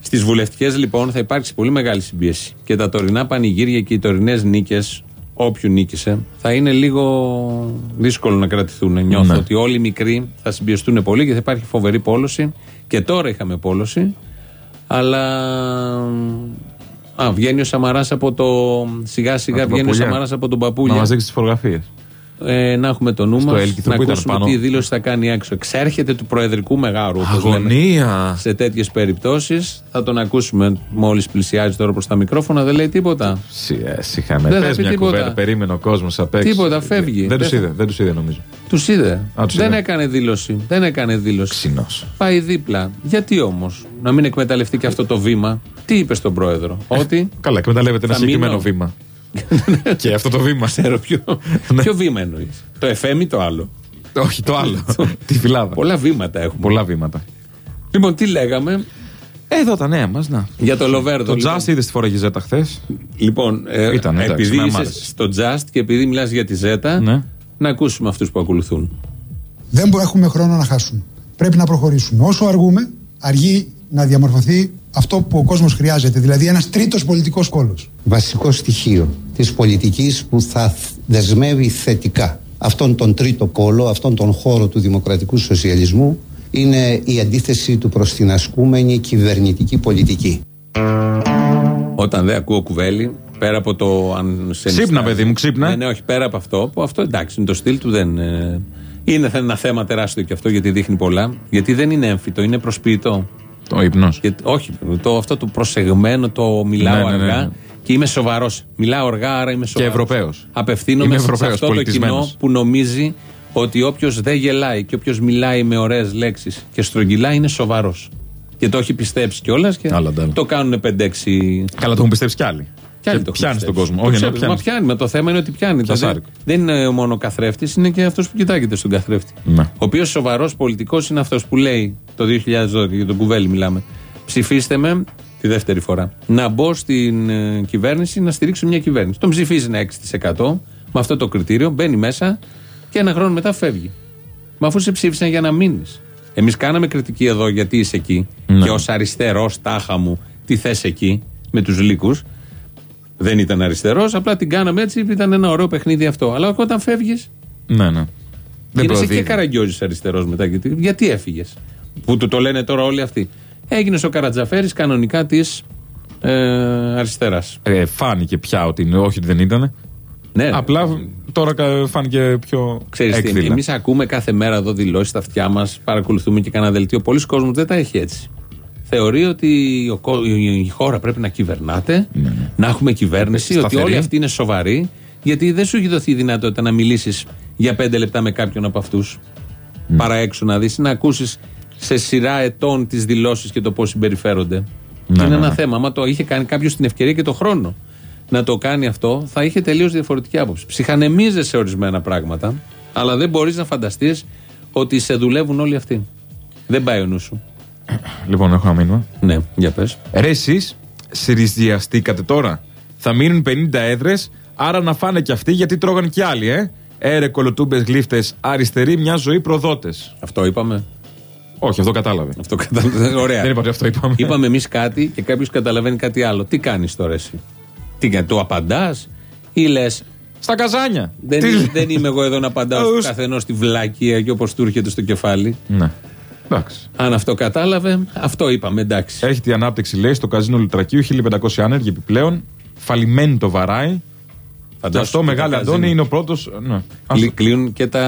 Στις βουλευτικές λοιπόν θα υπάρξει πολύ μεγάλη συμπίεση. Και τα τωρινά πανηγύρια και οι τωρινές νίκες, όποιου νίκησε, θα είναι λίγο δύσκολο να κρατηθούν. Νιώθω Ναι. ότι όλοι οι μικροί θα συμπιεστούν πολύ και θα υπάρχει φοβερή πόλωση. Και τώρα είχαμε πόλωση. Αλλά. Α, βγαίνει ο Σαμαράς από το. Σιγά σιγά Από τον βγαίνει ο Παπούλια. Σαμαράς από τον Να Παπούλια. μας δείξει τις φωτογραφίες. Ε, να έχουμε το νου Στο μας. έλκυθρο Να που ήταν ακούσουμε πάνω. τι δήλωση θα κάνει έξω. Εξέρχεται του προεδρικού μεγάρου. όπως λέμε Αγωνία. σε τέτοιες περιπτώσεις. Θα τον ακούσουμε μόλις πλησιάζει τώρα προς τα μικρόφωνα. Δεν λέει τίποτα. Συχαμε. Δεν θα Πες πει μια τίποτα. κουβέντα. Περίμενε ο κόσμος απ' έξω. Τίποτα, φεύγει. Δεν τους Δεν είδε, δεν τους είδε νομίζω. Τους είδε. Α, τους Δεν είδε. έκανε δήλωση. Δεν έκανε δήλωση. Ξινός. Πάει δίπλα. Γιατί όμως να μην εκμεταλλευτεί και αυτό το βήμα; Τι είπε στον πρόεδρο. Ότι. Καλά, εκμεταλλεύεται ένα Θα μείνω. συγκεκριμένο βήμα. και αυτό το βήμα. Ξέρω ποιο, Ναι. ποιο βήμα εννοείς. Το εφέμι το άλλο; Όχι, το άλλο. Τη φυλάδα. Πολλά βήματα έχουμε. Πολλά βήματα. Λοιπόν, τι λέγαμε; Εδώ τα νέα μας, να. για το Λοβέρδο. Το λοιπόν. Just είδες τη φορά Ζέτα χθες; Λοιπόν, ε, Ήταν, εντάξει, επειδή ναι, μ' είσαι άρεσε. στο Just και επειδή μιλάς για τη Ζέτα, Ναι. να ακούσουμε αυτούς που ακολουθούν. Δεν μπο- έχουμε χρόνο να χάσουμε. Πρέπει να προχωρήσουμε. Όσο αργούμε, αργεί να διαμορφωθεί αυτό που ο κόσμος χρειάζεται. Δηλαδή ένας τρίτος πολιτικός κόλος. Βασικό στοιχείο της πολιτικής που θα θ- δεσμεύει θετικά αυτόν τον τρίτο πόλο, αυτόν τον χώρο του δημοκρατικού σοσιαλισμού είναι η αντίθεση του προς την ασκούμενη κυβερνητική πολιτική. Όταν δεν ακούω κουβέλι, πέρα από το αν σε Ξύπνα, νιστάζει. παιδί μου, ξύπνα. Ναι, ναι, όχι, πέρα από αυτό, που αυτό εντάξει, είναι το στυλ του, δεν. ε, είναι ένα θέμα τεράστιο και αυτό γιατί δείχνει πολλά. Γιατί δεν είναι έμφυτο, είναι προσποιητό. Το ύπνος. Και, όχι, το, αυτό το προσεγμένο, το μιλάω Ναι, ναι, ναι, αργά ναι. και είμαι σοβαρός. Μιλάω αργά, άρα είμαι σοβαρός. Ευρωπαίος. Απευθύνομαι Είμαι σε Ευρωπαίος, αυτό το κοινό πολιτισμένος. που νομίζει ότι όποιος δεν γελάει και όποιος μιλάει με ωραίες λέξεις και στρογγυλά είναι σοβαρός. Και το έχει πιστέψει κιόλας και Άλλα, τα άλλα. το κάνουν 5-6. Καλά, το έχουν πιστέψει κι άλλοι. Πιάνει, το πιάνει τον κόσμο. Όχι, ναι, πιάνεις. Μα πιάνει. Με το θέμα είναι ότι πιάνει. Δεν, δεν είναι μόνο ο καθρέφτης, είναι και αυτός που κοιτάγεται στον καθρέφτη. Ναι. Ο οποίος σοβαρός πολιτικός είναι αυτός που λέει το 2012, για τον Κουβέλη μιλάμε. Ψηφίστε με τη δεύτερη φορά. Να μπω στην ε, κυβέρνηση, να στηρίξω μια κυβέρνηση. Τον ψηφίζει ένα 6% με αυτό το κριτήριο, μπαίνει μέσα και ένα χρόνο μετά φεύγει. Μα αφού σε ψήφισαν για να μείνεις. Εμείς κάναμε κριτική εδώ γιατί είσαι εκεί Ναι. και ως αριστερός τάχα μου τι θες εκεί με τους λύκους. Δεν ήταν αριστερός, απλά την κάναμε έτσι, ήταν ένα ωραίο παιχνίδι αυτό. Αλλά όταν φεύγεις, Ναι, ναι. Δεν γίνεσαι και προδίδει. καραγκιόζη αριστερός μετά. Γιατί, γιατί έφυγες; Που του το λένε τώρα όλοι αυτοί. Έγινε ο Καρατζαφέρης κανονικά της ε, αριστεράς. Ε, φάνηκε πια ότι είναι, όχι ότι δεν ήταν. Ναι, Απλά τώρα κα- φάνηκε πιο Ξέρεις τι, έκδηλα. εμείς ακούμε κάθε μέρα εδώ δηλώσεις στα αυτιά μας, παρακολουθούμε και κανένα δελτίο. Πολλοί κόσμοι δεν τα έχει έτσι. Θεωρεί ότι ο κο- η η χώρα πρέπει να κυβερνάται, να έχουμε κυβέρνηση, ότι Σταθερή. όλοι αυτοί είναι σοβαροί, γιατί δεν σου έχει δοθεί η δυνατότητα να μιλήσεις για πέντε λεπτά με κάποιον από αυτούς. Παρά έξω να δεις, να ακούσεις σε σειρά ετών τις δηλώσεις και το πώς συμπεριφέρονται. Ναι, είναι ναι, ένα ναι. θέμα. Άμα το είχε κάνει κάποιος την ευκαιρία και το χρόνο να το κάνει αυτό, θα είχε τελείως διαφορετική άποψη. Ψυχανεμίζεσαι σε ορισμένα πράγματα, αλλά δεν μπορείς να φανταστείς ότι σε δουλεύουν όλοι αυτοί. Δεν πάει ο νους σου. Λοιπόν, έχω ένα μήνυμα. Ναι, για πες. Ρε εσείς συριζιαστήκατε τώρα. Θα μείνουν 50 έδρες, άρα να φάνε κι αυτοί γιατί τρώγαν κι άλλοι, ε. Έρε κολοτούμπες γλύφτες, αριστεροί μια ζωή προδότες. Αυτό είπαμε. Όχι, αυτό κατάλαβε. Αυτό κατάλαβε. Ωραία. Δεν είπα ότι αυτό είπαμε. Είπαμε εμείς κάτι και κάποιος καταλαβαίνει κάτι άλλο. Τι κάνεις τώρα εσύ; Τι κάνει, του απαντάς ή λες. Στα καζάνια. Δεν, Τι- δεν είμαι εγώ εδώ να απαντάω Ους. στον καθενός στη βλακεία και όπως του έρχεται στο κεφάλι. Ναι. Εντάξει. Αν αυτό κατάλαβε, αυτό είπαμε, εντάξει. Έρχεται η ανάπτυξη, λέει, στο καζίνο Λουτρακίου 1500 άνεργοι επιπλέον. Φαλημένη το βαράει. Και Φαντάσου αυτό και Μεγάλη το Αντώνη καζίνο. είναι ο πρώτο. Ναι. Ας Κλει- το- Κλείνουν και τα.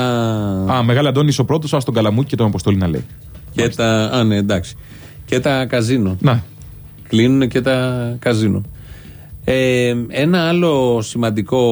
Α, Μεγάλη Αντώνη είσαι ο πρώτος, ας τον Καλαμούκι και τον Αποστολή να λέει. Και τα. Α, ναι, εντάξει. Και τα καζίνο. Να. Κλείνουν και τα καζίνο. Ε, ένα άλλο σημαντικό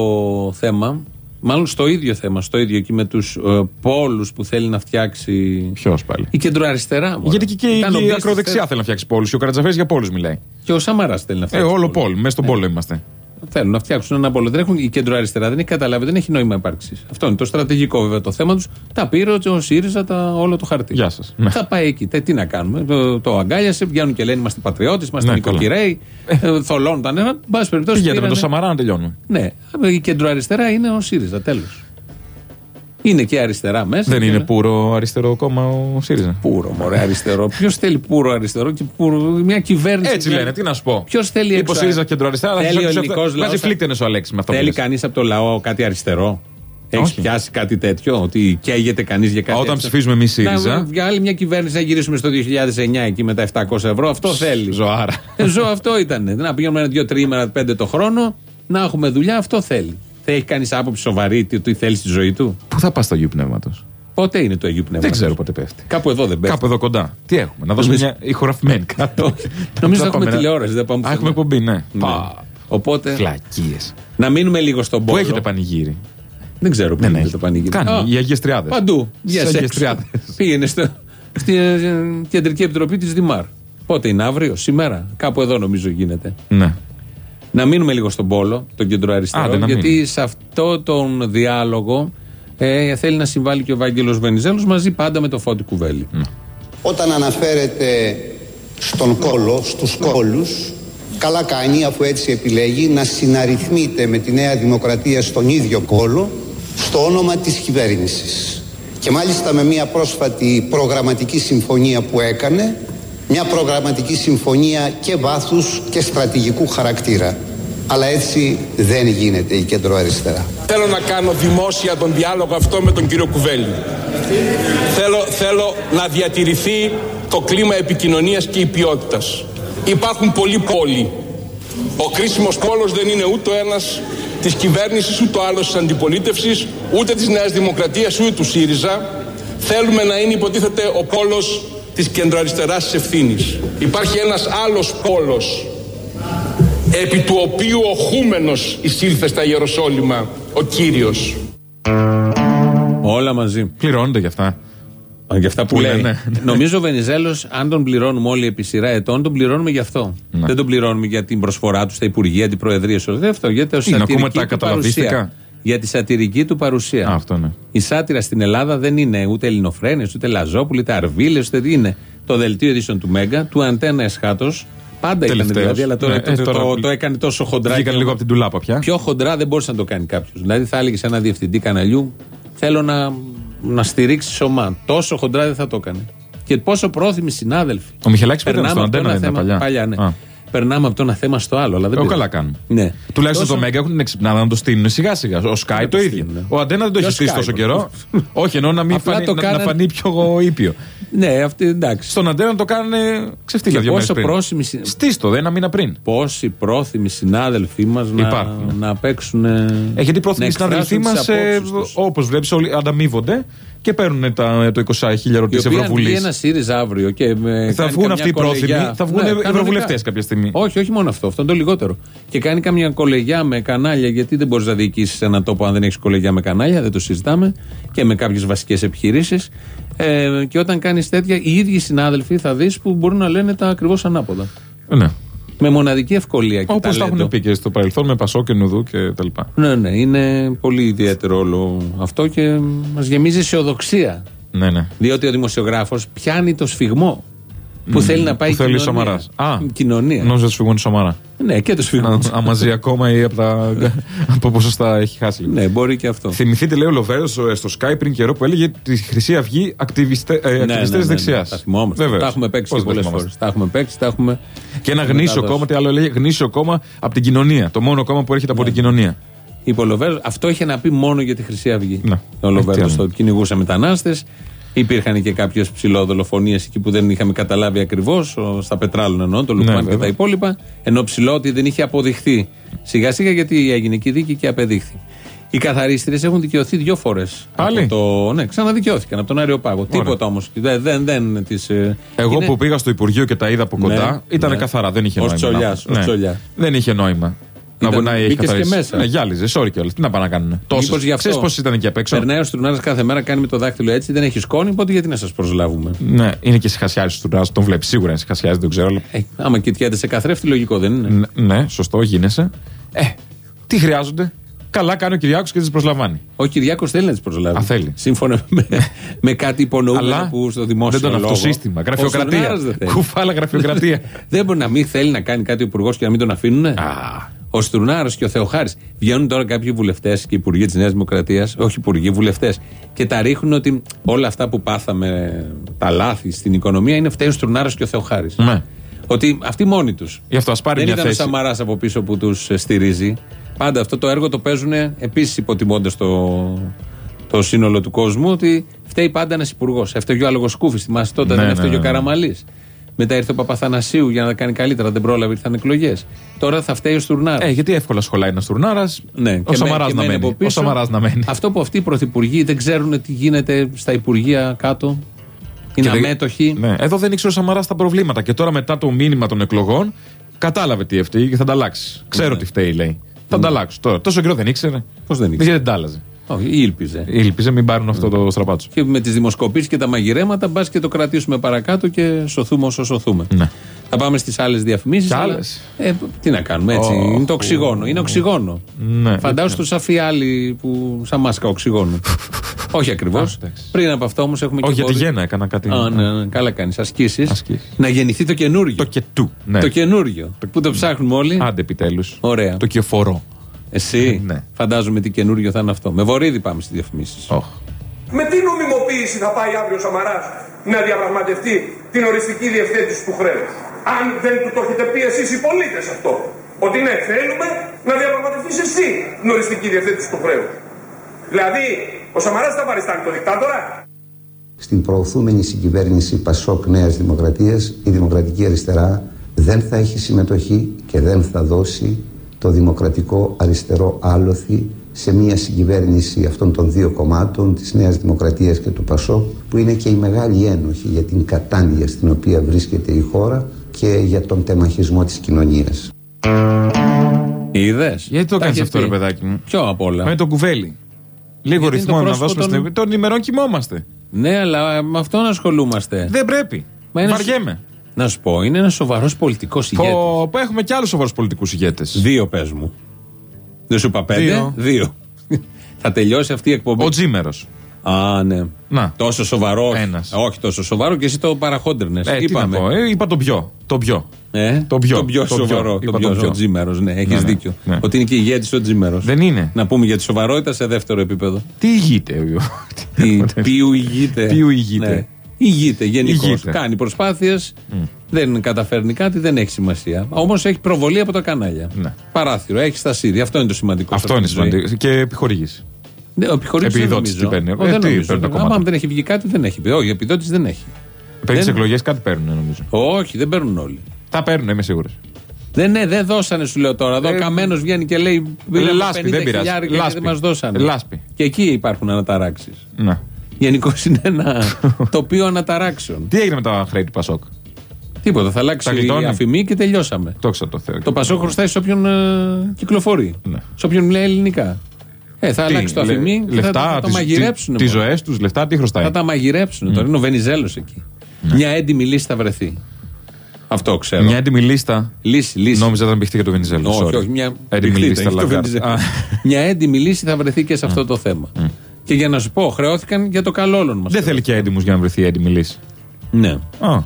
θέμα, μάλλον στο ίδιο θέμα, στο ίδιο εκεί με τους ε, πόλους που θέλει να φτιάξει. Ποιος πάλι; Η κεντροαριστερά. μωρέ. Γιατί και, και, Ήταν ο και η Μπίστης, ακροδεξιά θέλει να φτιάξει πόλους. Και ο Καρατζαφέρης για πόλους μιλάει. Και ο Σαμαράς θέλει να Ε, φτιάξει. όλο πόλους. πόλ. Μέσα στον πόλο είμαστε. Θέλουν να φτιάξουν ένα πόλο. Δεν έχουν, η κεντροαριστερά δεν έχει καταλάβει, δεν έχει νόημα ύπαρξης. Αυτό είναι το στρατηγικό βέβαια το θέμα τους. Τα πήρε ο ΣΥΡΙΖΑ τα, όλο το χαρτί. Γεια σας. Ναι. Θα πάει εκεί. Τε, τι να κάνουμε; Το, το αγκάλιασε, βγαίνουν και λένε είμαστε πατριώτες, είμαστε Ναι, νοικοκυρέοι. Ε, θολώνουν τα νερά. Εν πάση περιπτώσει. Πηγαίνετε με πήρανε- το Σαμαρά να τελειώνουμε. Ναι, η κεντροαριστερά είναι ο ΣΥΡΙΖΑ, τέλος. Είναι και αριστερά μέσα. Δεν και είναι πουρο αριστερό κόμμα ο ΣΥΡΙΖΑ. Πούρο, μωρέ, αριστερό. Ποιος θέλει πούρο αριστερό και πούρο. Μια κυβέρνηση. Έτσι μια- λένε, τι να σου πω. Ποιος θέλει Είπε έξω. ο ΣΥΡΙΖΑ κεντροαριστερά, αλλά Θέλει θα ο τους ελληνικός αυτά- λαός- Βάζει φλίκτενε ο Αλέξης με αυτό που Θέλει λες. κανείς από το λαό κάτι αριστερό; Έχεις Όχι. πιάσει κάτι τέτοιο, ότι καίγεται κανείς για κάτι Όταν τέτοιο; ψηφίζουμε εμείς Να ΣΥΡΙΖΑ. βγάλει μια κυβέρνηση να γυρίσουμε στο 2009 εκεί με τα 700 ευρώ. Αυτό θέλει. Ζωάρα. Ε, Ζω αυτό ήταν. Να πηγαίνουμε ένα, δύο τρίμερα, πέντε το χρόνο, να έχουμε δουλειά. Αυτό θέλει. Θα έχει κανείς άποψη σοβαρή τι, τι θέλει στη ζωή του; Πού θα πας στο Αγίου Πνεύματος; Πότε είναι το Αγίου Πνεύμα. Δεν ξέρω πότε πέφτει. Κάπου εδώ δεν πέφτει. Κάπου εδώ κοντά. Τι έχουμε, να δώσουμε μια ηχογραφημένη κάτω. Νομίζω Θα έχουμε πάμε να- τηλεόραση. Δεν πάμε Α, πουθενά. έχουμε εκπομπή, ναι. Ναι. Πα. Οπότε Φλακίες. να μείνουμε λίγο στον Πού πόλο. έχετε πανηγύρι; Δεν ξέρω πού Δεν είναι έχει. το πανηγύρι. Κάνει, Α, οι Αγίες Τριάδες. Παντού. Στις Yes, Αγίες έξω. Τριάδες. Πήγαινε στο, στη ε, κεντρική επιτροπή της Δημάρ. Πότε είναι αύριο, σήμερα. Κάπου εδώ νομίζω γίνεται. Ναι. Να μείνουμε λίγο στον πόλο, τον κεντροαριστερό. Άντε, να γιατί μείνουμε. σε αυτό τον διάλογο ε, θέλει να συμβάλλει και ο Βάγγελος Βενιζέλος μαζί πάντα με το Φώτη Κουβέλη. Όταν αναφέρεται στον κόλο, στους κόλους, καλά κάνει αφού έτσι επιλέγει να συναριθμείται με τη Νέα Δημοκρατία στον ίδιο κόλο στο όνομα της κυβέρνησης. Και μάλιστα με μια πρόσφατη προγραμματική συμφωνία που έκανε, μια προγραμματική συμφωνία και βάθους και στρατηγικού χαρακτήρα. Αλλά έτσι δεν γίνεται η κεντροαριστερά. Θέλω να κάνω δημόσια τον διάλογο αυτό με τον κύριο Κουβέλη. Θέλω, θέλω να διατηρηθεί το κλίμα επικοινωνίας και η ποιότητας. Υπάρχουν πολλοί πόλοι. Ο κρίσιμος πόλος δεν είναι ούτε ο ένας της κυβέρνησης, ούτε ο άλλος της αντιπολίτευσης, ούτε της Νέας Δημοκρατίας, ούτε του ΣΥΡΙΖΑ. Θέλουμε να είναι υποτίθεται ο πόλος της κεντροαριστεράς της ευθύνης. Υπάρχει ένας άλλος πόλος επί του οποίου ο Χούμενος εισήλθε στα Ιεροσόλυμα, ο Κύριος. Όλα μαζί. Πληρώνονται γι' αυτά. Α, Για αυτά που, Που λέει. λένε, ναι. Νομίζω ο Βενιζέλος, αν τον πληρώνουμε όλοι επί σειρά ετών, τον πληρώνουμε γι' αυτό. Ναι. Δεν τον πληρώνουμε για την προσφορά τους στα υπουργεία, την προεδρία. Δεν αυτό, για το Τι, να ακούμε σατυρική τα του καταλαβίστικα; παρουσία. Για τη σατυρική του παρουσία. Α, αυτό ναι. Η σάτυρα στην Ελλάδα δεν είναι ούτε Ελληνοφρένες, ούτε Λαζόπουλοι, ούτε Αρβίλες, ούτε τι είναι. Το δελτίο ειδήσεων του Μέγκα, του Αντένα Εσχάτο. Πάντα ήταν Τελευταίος. δηλαδή, αλλά τώρα, Ναι, το, ε, το- τώρα το- το έκανε τόσο χοντρά. Βγήκαν και- λίγο από την τουλάπα πια. Πιο χοντρά δεν μπορούσε να το κάνει κάποιος. Δηλαδή θα έλεγε σε ένα διευθυντή καναλιού, θέλω να, να στηρίξεις σωμά. Τόσο χοντρά δεν θα το έκανε. Και πόσο πρόθυμοι συνάδελφοι. Ο Μιχελάκης που ήταν Περνάμε στον από το Αντένα ένα δεν ήταν θέμα- παλιά. ναι. Α. Περνάμε από το ένα θέμα στο άλλο. Αλλά δεν Εγώ πειράζει. καλά κάνουν. Ναι. Τουλάχιστον Τόσο- το Μέγκα έχουν την εξυπνάδα να το στείλουν σιγά σιγά. Ο Sky το το ίδιο. στείλουνε. Ο Αντένα δεν το έχει Ποιο στήσει Sky, τόσο μπρο. καιρό. Όχι, εννοώ να μην Απλά φανεί, το να- κάνανε- να φανεί πιο ήπιο. Ναι, αυτή εντάξει. Στον Αντένα το κάνανε ξεφτύλα Και δύο μέρες πόσο πριν. πρόσημοι συ- Στήστο, δεν ένα μήνα πριν. Πόσοι πρόθυμοι συνάδελφοί μας να, Υπάρχουν. να παίξουν. Ε, γιατί οι πρόθυμοι συναδελφοί μας, όπως βλέπεις, όλοι ανταμείβονται και παίρνουν τα, το 20 χιλιάρο τη Η οποία αν βγει Ευρωβουλή. ένα ΣΥΡΙΖΑ αύριο και με Θα κάνει βγουν καμιά αυτοί οι πρόθυμοι, κολεγιά- θα βγουν Ναι, κανονικά. ευρωβουλευτές κάποια στιγμή. Όχι, όχι μόνο αυτό, αυτό είναι το λιγότερο. Και κάνει καμιά κολεγιά με κανάλια, γιατί δεν μπορείς να διοικήσεις ένα τόπο αν δεν έχεις κολεγιά με κανάλια, δεν το συζητάμε, και με κάποιες βασικές επιχειρήσεις. Ε, και όταν κάνεις τέτοια, οι ίδιοι συνάδελφοι θα δεις που μπορούν να λένε τα ακριβώς ανάποδα. Ναι. Με μοναδική ευκολία και Όπως τα ταλέντο. έχουν πει και στο παρελθόν με Πασό και Νουδού και τα λοιπά. Ναι, ναι, είναι πολύ ιδιαίτερο όλο αυτό και μας γεμίζει αισιοδοξία. Ναι, ναι. Διότι ο δημοσιογράφος πιάνει το σφιγμό που θέλει να πάει Που θέλει ο κοινωνία. Σαμαράς. Α, κοινωνία. Νόμιζα του φυγούν Σαμαρά. Ναι, και το σφιγμό. Αν μαζί ακόμα ή από, τα, από ποσοστά έχει χάσει λίγο. ναι, μπορεί και αυτό. Θυμηθείτε, λέει ο Λοβέρος στο Sky πριν καιρό που έλεγε τη Χρυσή Αυγή ακτιβιστέ ε, Ναι, ναι, ακτιβιστές ναι, ναι, δεξιάς. Τα θυμόμαστε. Βεβαίως. Τα έχουμε παίξει Πώς και δεν πολλές θυμόμαστε; φορές. Τα έχουμε παίξει, τα έχουμε. Και ένα γνήσιο μεταδώσει. κόμμα, τι άλλο λέει, γνήσιο κόμμα από την κοινωνία. Το μόνο κόμμα που έρχεται Ναι. από την κοινωνία. Είπε ο Λοβέρος, αυτό είχε να πει μόνο για τη Χρυσή Αυγή. Ναι. Ο Ε, Λοβέρος τι το άλλο. κυνηγούσε μετανάστες. Υπήρχαν και κάποιες ψηλοδολοφονίε εκεί που δεν είχαμε καταλάβει ακριβώς, στα πετράλων εννοώ, το Λουκμάν και Ναι, βέβαια. τα υπόλοιπα. Ενώ ψηλό ότι δεν είχε αποδειχθεί σιγά σιγά γιατί έγινε και η δίκη και απεδείχθη. Οι καθαρίστρε έχουν δικαιωθεί δύο φορές. Πάλι; Το... Ναι, ξαναδικαιώθηκαν από τον Άριο Πάγο. Τίποτα όμως. Δεν, δεν, δεν τις, ε, Εγώ είναι- που πήγα στο Υπουργείο και τα είδα από κοντά, Ναι, ήταν ναι. καθαρά, δεν είχε Ως νόημα. τσολιάς, να- ως τσολιάς. Δεν είχε νόημα. Να Ήταν- μπορεί να έχει μπήκες και καθαρίσει. μέσα. Ναι, γυάλιζε, sorry κιόλας. Τι να πάνε να κάνουν. Μήπως γι' αυτό. Ξέρεις πώ ήταν εκεί απ' έξω; Περνάει ο Στουρνάρα κάθε μέρα, κάνει με το δάχτυλο έτσι, δεν έχει σκόνη, οπότε γιατί να σας προσλάβουμε; Ναι, είναι και συχασιάζει του Τουρνάζ, τον βλέπεις σίγουρα είναι συχασιάζει, δεν ξέρω. αλλά- Ε, άμα κοιτιέται σε καθρέφτη, λογικό δεν είναι. Ναι, Ναι, σωστό, γίνεσαι. Ε, τι χρειάζονται; Καλά κάνει ο Κυριάκος και τις προσλαμβάνει. Ο Κυριάκος θέλει να τις προσλάβει. Α, θέλει. Σύμφωνα με, με κάτι υπονοούμενο Αλλά που στο δημόσιο. δεν τον λόγο. αυτό σύστημα. Ο Γραφειοκρατία. Στουρνάρας δεν θέλει. Κουφάλα γραφειοκρατία. δεν μπορεί να μην θέλει να κάνει κάτι ο υπουργός και να μην τον αφήνουν. Ο Στουρνάρο και ο Θεοχάρης. Βγαίνουν τώρα κάποιοι βουλευτές και υπουργοί της Νέας Δημοκρατίας, όχι υπουργοί, βουλευτές, και τα ρίχνουν ότι όλα αυτά που πάθαμε, τα λάθη στην οικονομία, είναι φταίει ο Στουρνάρο και ο Θεοχάρης. Ναι. Ότι αυτοί μόνοι τους. Γι' αυτό ας πάρει Δεν μια ήταν θέση. ο Σαμαράς από πίσω που τους στηρίζει. Πάντα αυτό το έργο το παίζουν επίσης υποτιμώντας το, το σύνολο του κόσμου ότι φταίει πάντα ένας υπουργός. Έφταιγε ο Αλογοσκούφη, θυμάστε τότε, Ναι, δεν ναι, έφταιγε ο ναι, ναι. Καραμαλής. Μετά ήρθε ο Παπαθανασίου για να τα κάνει καλύτερα, δεν πρόλαβε, ήρθαν εκλογές. Τώρα θα φταίει ο Στουρνάρας. Ε, γιατί εύκολα σχολάει ένα Τουρνάρα. Ναι, ο και Σαμαράς με- και να μένει μένει. από πίσω. Ο Σαμαράς να μένει. Αυτό που αυτοί οι πρωθυπουργοί δεν ξέρουν τι γίνεται στα υπουργεία κάτω. Είναι Και δεν- αμέτωχοι. Ναι. Εδώ δεν ήξερε ο Σαμαράς τα προβλήματα. Και τώρα μετά το μήνυμα των εκλογών κατάλαβε τι ευθύει και θα τα αλλάξει. Ξέρω τι φταίει, λέει. Θα τα αλλάξω τώρα. Τόσο καιρό δεν ήξερε. Πώς δεν ήξερε. Γιατί δεν τα άλλαζε. Όχι, ήλπιζε. Ήλπιζε μην πάρουν αυτό το στραπάτσο. Και με τις δημοσκοπήσεις και τα μαγειρέματα, μπας και το κρατήσουμε παρακάτω και σωθούμε όσο σωθούμε. Ναι. Θα πάμε στις άλλες διαφημίσεις. Κι άλλες; Ε, τι να κάνουμε έτσι. Οχ, είναι το οξυγόνο. Είναι οξυγόνο. Ναι. Φαντάσου το σαφιάλι που σαν μάσκα οξυγόνου. Όχι ακριβώς. Α, εντάξει. Πριν από αυτό όμως έχουμε Όχι και. για τη πόδι- γέννα έκανα κάτι. Α, ναι, ναι, καλά κάνεις. Ασκήσεις. Ασκήσεις. Να γεννηθεί το καινούριο. Το και του. Ναι. Το καινούριο. Που το ψάχνουμε όλοι. Άντε επιτέλους. Ωραία. Το κεφορό. Εσύ. Ναι. Φαντάζομαι τι καινούριο θα είναι αυτό. Με βορύδι πάμε στις διαφημίσεις. Οχ. Με τι νομιμοποίηση θα πάει αύριο ο Σαμαράς να διαπραγματευτεί την οριστική διευθέτηση του χρέους; Αν δεν του το έχετε πει εσείς οι πολίτες αυτό. Ότι ναι, θέλουμε να διαπραγματευτείς εσύ την οριστική διευθέτηση του χρέους. Δηλαδή, ο Σαμαράς θα παριστάνει το δικτάτορα; Στην προωθούμενη συγκυβέρνηση Πασόκ Νέας Δημοκρατίας η Δημοκρατική Αριστερά δεν θα έχει συμμετοχή και δεν θα δώσει το δημοκρατικό αριστερό άλοθη σε μια συγκυβέρνηση αυτών των δύο κομμάτων της Νέας Δημοκρατίας και του Πασόκ που είναι και η μεγάλη ένοχη για την κατάντια στην οποία βρίσκεται η χώρα και για τον τεμαχισμό της κοινωνίας. Είδες; Γιατί το κάνεις αυτό, ρε παιδάκι μου; Ποιο απ' όλα; Με τον κουβέλι. Λίγο Γιατί είναι ρυθμό το να πρόσωπο δώσουμε των- στην. Των ημερών κοιμόμαστε. Ναι, αλλά με αυτόν ασχολούμαστε. Δεν πρέπει. Μα είναι Βαριέμαι. Να σου πω, είναι ένας σοβαρός πολιτικός ηγέτης. Πω, πω, έχουμε και άλλους σοβαρούς πολιτικούς ηγέτες. Δύο πες μου. Δεν σου είπα πέντε. Δύο. Δύο. Θα τελειώσει αυτή η εκπομπή. Ο Τζίμερος. Α, ναι. Να. Τόσο σοβαρό. όχι. Ένας. Όχι τόσο σοβαρό και εσύ το παραχόντρινες. Ε, τι να πω, ε, είπα τον πιο. Το πιο. Ε, Το πιο. Το πιο Το πιο. σοβαρό. Είπα Το το πιο. πιο. Ο Τζίμερος, ναι, έχεις Ναι, ναι, δίκιο. ναι. Ότι είναι και ηγέτης ο Τζίμερος. Δεν είναι. Να πούμε για τη σοβαρότητα σε δεύτερο επίπεδο. Τι ηγείται. Τι- Ποιου ηγείται. Ποιου ηγείται. Ναι. Ηγείται γενικώς. Ηγείται. Κάνει προσπάθειες. Δεν καταφέρνει κάτι, δεν έχει σημασία. Όμως έχει προβολή από τα κανάλια. Ναι. Παράθυρο, έχεις στασίδι. Αυτό είναι το σημαντικό. Αυτό σε είναι αυτή τη ζωή. σημαντικό. Και επιχορήγηση. Ναι, ο επιχορήγηση δεν Επιδότηση νομίζω. τι παίρνει. Ω, Ε, δεν τι νομίζω. παίρνουν τα Άμα κόμματα. δεν έχει βγει κάτι, δεν έχει. Όχι, επιδότηση δεν έχει. Παίρνεις τι Δεν- εκλογές, κάτι παίρνουν νομίζω. Όχι, δεν παίρνουν όλοι. Τα παίρνουν, είμαι σίγουρος. Δεν, ναι, δεν δώσανε, σου λέω τώρα. Εδώ Ε, καμένος βγαίνει και λέει. πήραμε λάσπη, 50 δεν πειράζει. χιλιάρικα και Λάσπη. δεν μας δώσανε. Λάσπη. Και εκεί υπάρχουν αναταράξεις. Να. Γενικώ είναι ένα τοπίο αναταράξεων. Τι έγινε με τα χρέη του Πασόκ; Τίποτα, θα Τα αλλάξει η γλιτώνει. αφημή και τελειώσαμε. Το ξέρω το Θεό. Το Πασόκ χρωστάει σε όποιον ε, κυκλοφορεί. Ναι. Σε όποιον μιλάει ελληνικά. Ε, θα Τι, αλλάξει το λε- αφημί και θα, λεφτά, θα, τα τις- μαγειρέψουν. Τις μόνο. ζωές τους, λεφτά, τι χρωστάει; Θα τα μαγειρέψουν τώρα. Είναι ο Βενιζέλος εκεί. Μια έντιμη λύση θα βρεθεί. Αυτό ξέρω. Μια έτοιμη λίστα; Λύση, λύση. Νόμιζα ήταν μπηχτή για το Βενιζέλο. όχι, sorry. όχι, μια έτοιμη πηχτή λίστα. ήταν, έχει το Λαγκάρντ. Βενιζέλο. Α, Μια έντιμη λύση θα βρεθεί και σε αυτό το θέμα. Και για να σου πω, χρεώθηκαν για το καλό όλων μας. Δεν θέλει και έντιμους για να βρεθεί έντιμη λύση. Ναι. Α,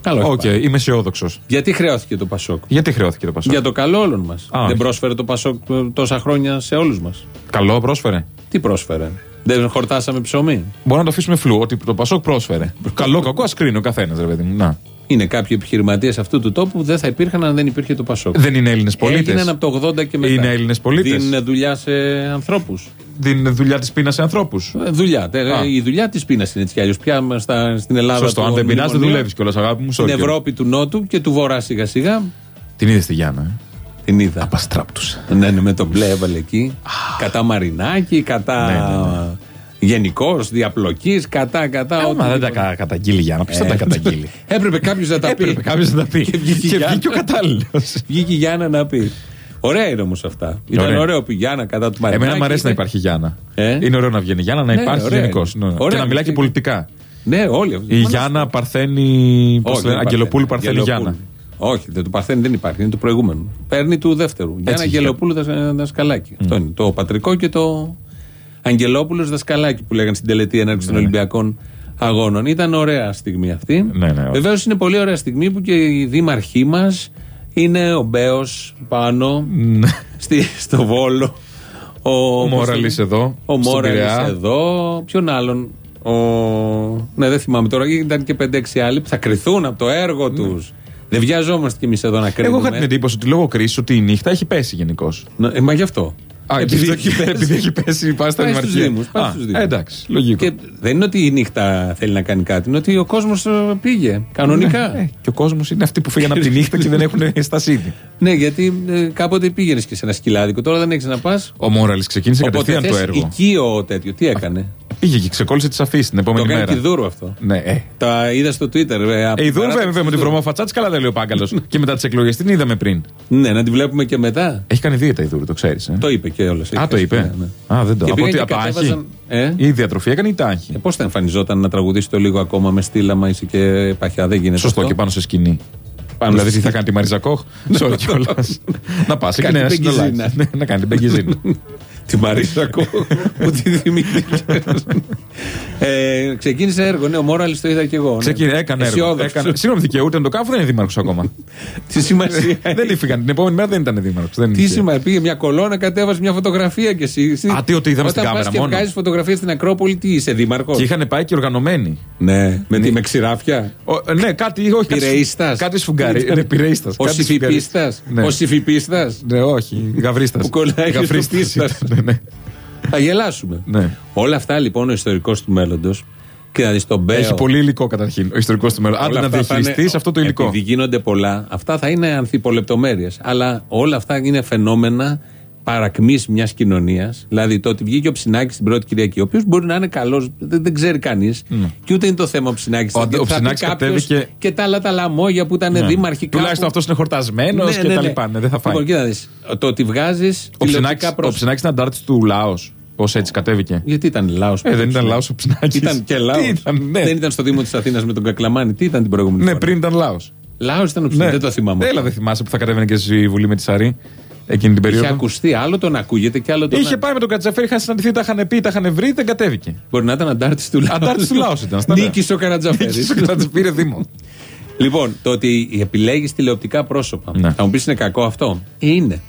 Καλό. έχει Οκ, πάει. είμαι αισιόδοξος. Γιατί χρεώθηκε το Πασόκ; Γιατί χρεώθηκε το Πασόκ; Για το καλό όλων μας. Α, Δεν όχι. πρόσφερε το Πασόκ ε, τόσα χρόνια σε όλους μας. Καλό πρόσφερε. Τι πρόσφερε; Δεν χορτάσαμε ψωμί; Μπορεί να το αφήσουμε φλου ότι το Πασόκ πρόσφερε. Καλό, κακό, ας κρίνει ο καθένας, ρε παιδί μου. Να. Είναι κάποιοι επιχειρηματίες αυτού του τόπου που δεν θα υπήρχαν αν δεν υπήρχε το Πασόκ. Δεν είναι Έλληνες πολίτες. Έγιναν από το 80 και μετά. Είναι Έλληνες πολίτες. Δίνουν δουλειά σε ανθρώπους. Δίνουν δουλειά της πείνας σε ανθρώπους. Δουλειά. Τε- Α. Η δουλειά της πείνας είναι έτσι κι αλλιώς. Πια στα- στην Ελλάδα. Σωστό. των Αν δεν πεινάς, δεν μνημονίων, δουλεύεις κιόλας, αγάπη μου. Στην sorry. Ευρώπη του Νότου και του Βορρά σιγά σιγά Την είδες στη Γιάννα. ε; την είδα. Απαστράπτουσα. Ναι, ναι, με τον μπλε έβαλε εκεί. κατά Μαρινάκη, κατά. Ναι, ναι, Γενικώς, διαπλοκής, κατά, κατά. Άμα δεν τα οτιδήποτε. κα- καταγγείλει η Γιάννα, ποιο θα τα καταγγείλει. Έπρεπε κάποιος να τα πει. Έπρεπε κάποιος να τα πει. Και βγήκε η Και Γιάννα. βγήκε ο κατάλληλος. Βγήκε η Γιάννα να πει. Ωραία είναι όμως αυτά. Ήταν Ωραία. ωραίο που η Γιάννα κατά του Μαρινάκη. Εμένα μου αρέσει να είπε- υπάρχει Γιάννα. Ε; Είναι ωραίο να βγαίνει η Γιάννα, να Ναι, υπάρχει ωραία γενικώς. είναι. Ωραία. Και να μιλάει και πολιτικά. Ναι, όλοι αυτοί. Η Μα να Γιάννα σου πω. Παρθένη. Πώς Όχι, λένε, δεν Αγγελοπούλου Παρθένη. Παρθένη Γιάννα. Αγγελοπούλου. Όχι, δεν, το Παρθένη δεν υπάρχει, είναι του προηγούμενου. Παίρνει του δεύτερου. Γιάννα είχε. Αγγελοπούλου δασ- δασκαλάκι. Αυτό είναι. Το πατρικό και το Αγγελόπουλος δασκαλάκι που λέγανε στην τελετή έναρξη των Ολυμπιακών Αγώνων. Ήταν ωραία στιγμή αυτή. Ναι, ναι, όχι. Βεβαίως είναι πολύ ωραία στιγμή που και οι δήμαρχοί μας είναι ο Μπέος πάνω Ναι. στη, στο Βόλο. Ο, Ο Μόραλης εδώ, Ο στον Μόραλης Πειραιά. εδώ. Ποιον άλλον. Ο... Ναι, δεν θυμάμαι τώρα. Ήταν και 5-6 άλλοι που θα κρυθούν από το έργο τους. Δεν βιαζόμαστε κι εμείς εδώ να κρίνουμε. Εγώ είχα την εντύπωση ότι λόγω κρίσης ότι η νύχτα έχει πέσει γενικώς. Να- ε, μα γι' αυτό. Α, επειδή, επειδή έχει πέσει, πάει στα Πάει στους δημαρχία. Δήμους, πάει Α, στους Δήμους. Εντάξει, λογικό. Και δεν είναι ότι η νύχτα θέλει να κάνει κάτι, είναι ότι ο κόσμος πήγε. Κανονικά. Ε, και ο κόσμος είναι αυτοί που φύγαν από τη νύχτα και δεν έχουν στασίδι. Ναι, γιατί ε, κάποτε πήγαινες και σε ένα σκυλάδικο, τώρα δεν έχεις να πας. Ο Μόραλης ξεκίνησε Οπότε κατευθείαν το θες έργο. οικείο τέτοιο. Τι έκανε; Πήγε και ξεκόλλησε τι αφήσει την Το επόμενη έκανε μέρα. και δούρου αυτό. Ναι, ε. Τα είδα στο Twitter. ε, από Ε, η την Δούρου παράταξη βέβαια με της τη Δούρου. βρωμοφατσά τη καλά τα λέει ο Πάγκαλος. και μετά τις εκλογές την είδαμε πριν. Ναι, να τη βλέπουμε και μετά. Έχει κάνει δίαιτα η Δούρου, το ξέρεις. Ε. Το είπε και όλε. Α, το είπε. Α, δεν το. Και Από πήγαν τι, και από άγχη. κατέβαζαν- Ε; Η διατροφή έκανε ή τα άγχη. Ε, Πώς θα εμφανιζόταν να τραγουδήσει το λίγο ακόμα με στήλαμα, είσαι και παχιά, δεν γίνεται. Σωστό αυτό. και πάνω σε σκηνή. Πάνω δηλαδή, στη τι θα κάνει τη Μαρίζα Κόχ. Sorry κιόλας. Να πας εκεί Κάνει να την συνολάξει. Μπεγκιζίνα. Ναι, Να κάνει την Μπεγκιζίνα. Τη Μαρίσα Κόχ που τη θυμήθηκε. ε, ξεκίνησε έργο, ναι, ο Μόραλης το είδα και εγώ. ναι. Ξεκίνησε, έκανε έργο. Αισιόδοξο. Έκανε- Συγγνώμη, δικαιούται να το κάνω, δεν είναι δήμαρχος ακόμα. Τι σημασία. δεν έφυγαν. Την επόμενη μέρα δεν ήταν δήμαρχος. Τι σημασία, πήγε μια κολόνα, κατέβασε μια φωτογραφία και εσύ. Α, τι, ότι είδαμε στην Όταν κάμερα πας και μόνο. βγάζεις φωτογραφία στην Ακρόπολη, τι είσαι, δήμαρχος; Και είχαν πάει και οργανωμένοι. Ναι, με τη με ξηράφια. Ο, ε, ναι, κάτι, όχι. κάτι- Πειραίστας. Κάτι σφουγγάρι. Ναι, πειραίστας. Ο Κάτι Σιφιπίστα. Ναι. Ο Σιφιπίστα. Ναι, όχι. Γαβρίστας. Που κολλάει και στο πίστας. Ναι, ναι. Θα γελάσουμε. Ναι. Όλα αυτά λοιπόν ο ιστορικός του μέλλοντος και να δεις τον Μπέο. Έχει πολύ υλικό καταρχήν. Ο ιστορικός του μέλλον. Άντε Όλα να αυτά θα είναι- διαχειριστεί αυτό το υλικό. Επειδή γίνονται πολλά, αυτά θα είναι ανθιπολεπτομέρειες. Αλλά όλα αυτά είναι φαινόμενα παρακμής μιας κοινωνίας. Δηλαδή το ότι βγήκε ο Ψινάκης την πρώτη Κυριακή, ο οποίος μπορεί να είναι καλός, δεν, δεν ξέρει κανείς. Και ούτε είναι το θέμα ο Ψινάκης. Ο- ο Ψινάκης κατέβηκε- και τα άλλα τα λαμόγια που ήταν Ναι. δήμαρχοι. Τουλάχιστον αυτός είναι χορτασμένος και τα λοιπά. Ναι, δεν θα φάει. Λοιπόν, κοίτα να δεις. Το ότι βγάζεις Ο Ψινάκης- Ο Ψινάκης ήταν αντάρτης του λαό. Ω έτσι κατέβηκε. Γιατί ήταν Λάος. Ε, δεν ήταν Λάος ο Ψινάκης. Ήταν και Λάος. ναι. Δεν ήταν στο Δήμο της Αθήνας με τον Κακλαμάνη. Τι ήταν την προηγούμενη ναι, φορά. πριν ήταν Λάος. Λάος ήταν ο Ψινάκης. Δεν το θυμάμαι. Έλα, δεν θυμάσαι που θα κατέβαινε και στη Βουλή με τη Σαρή εκείνη την Είχε περίοδο. ακουστεί άλλο τον ακούγεται και άλλο τον. Είχε πάει με τον Κατζαφέρη, είχαν συναντηθεί, τα είχαν πει, τα είχαν βρει, δεν κατέβηκε. Μπορεί να ήταν αντάρτης του Λάους. Αντάρτης του Λάους ήταν, στα Νίκης ο Καρατζαφέρης. Θα τη πήρε Δήμο. Λοιπόν, το ότι επιλέγεις τηλεοπτικά πρόσωπα. Ναι. Θα μου πεις είναι κακό αυτό; Είναι.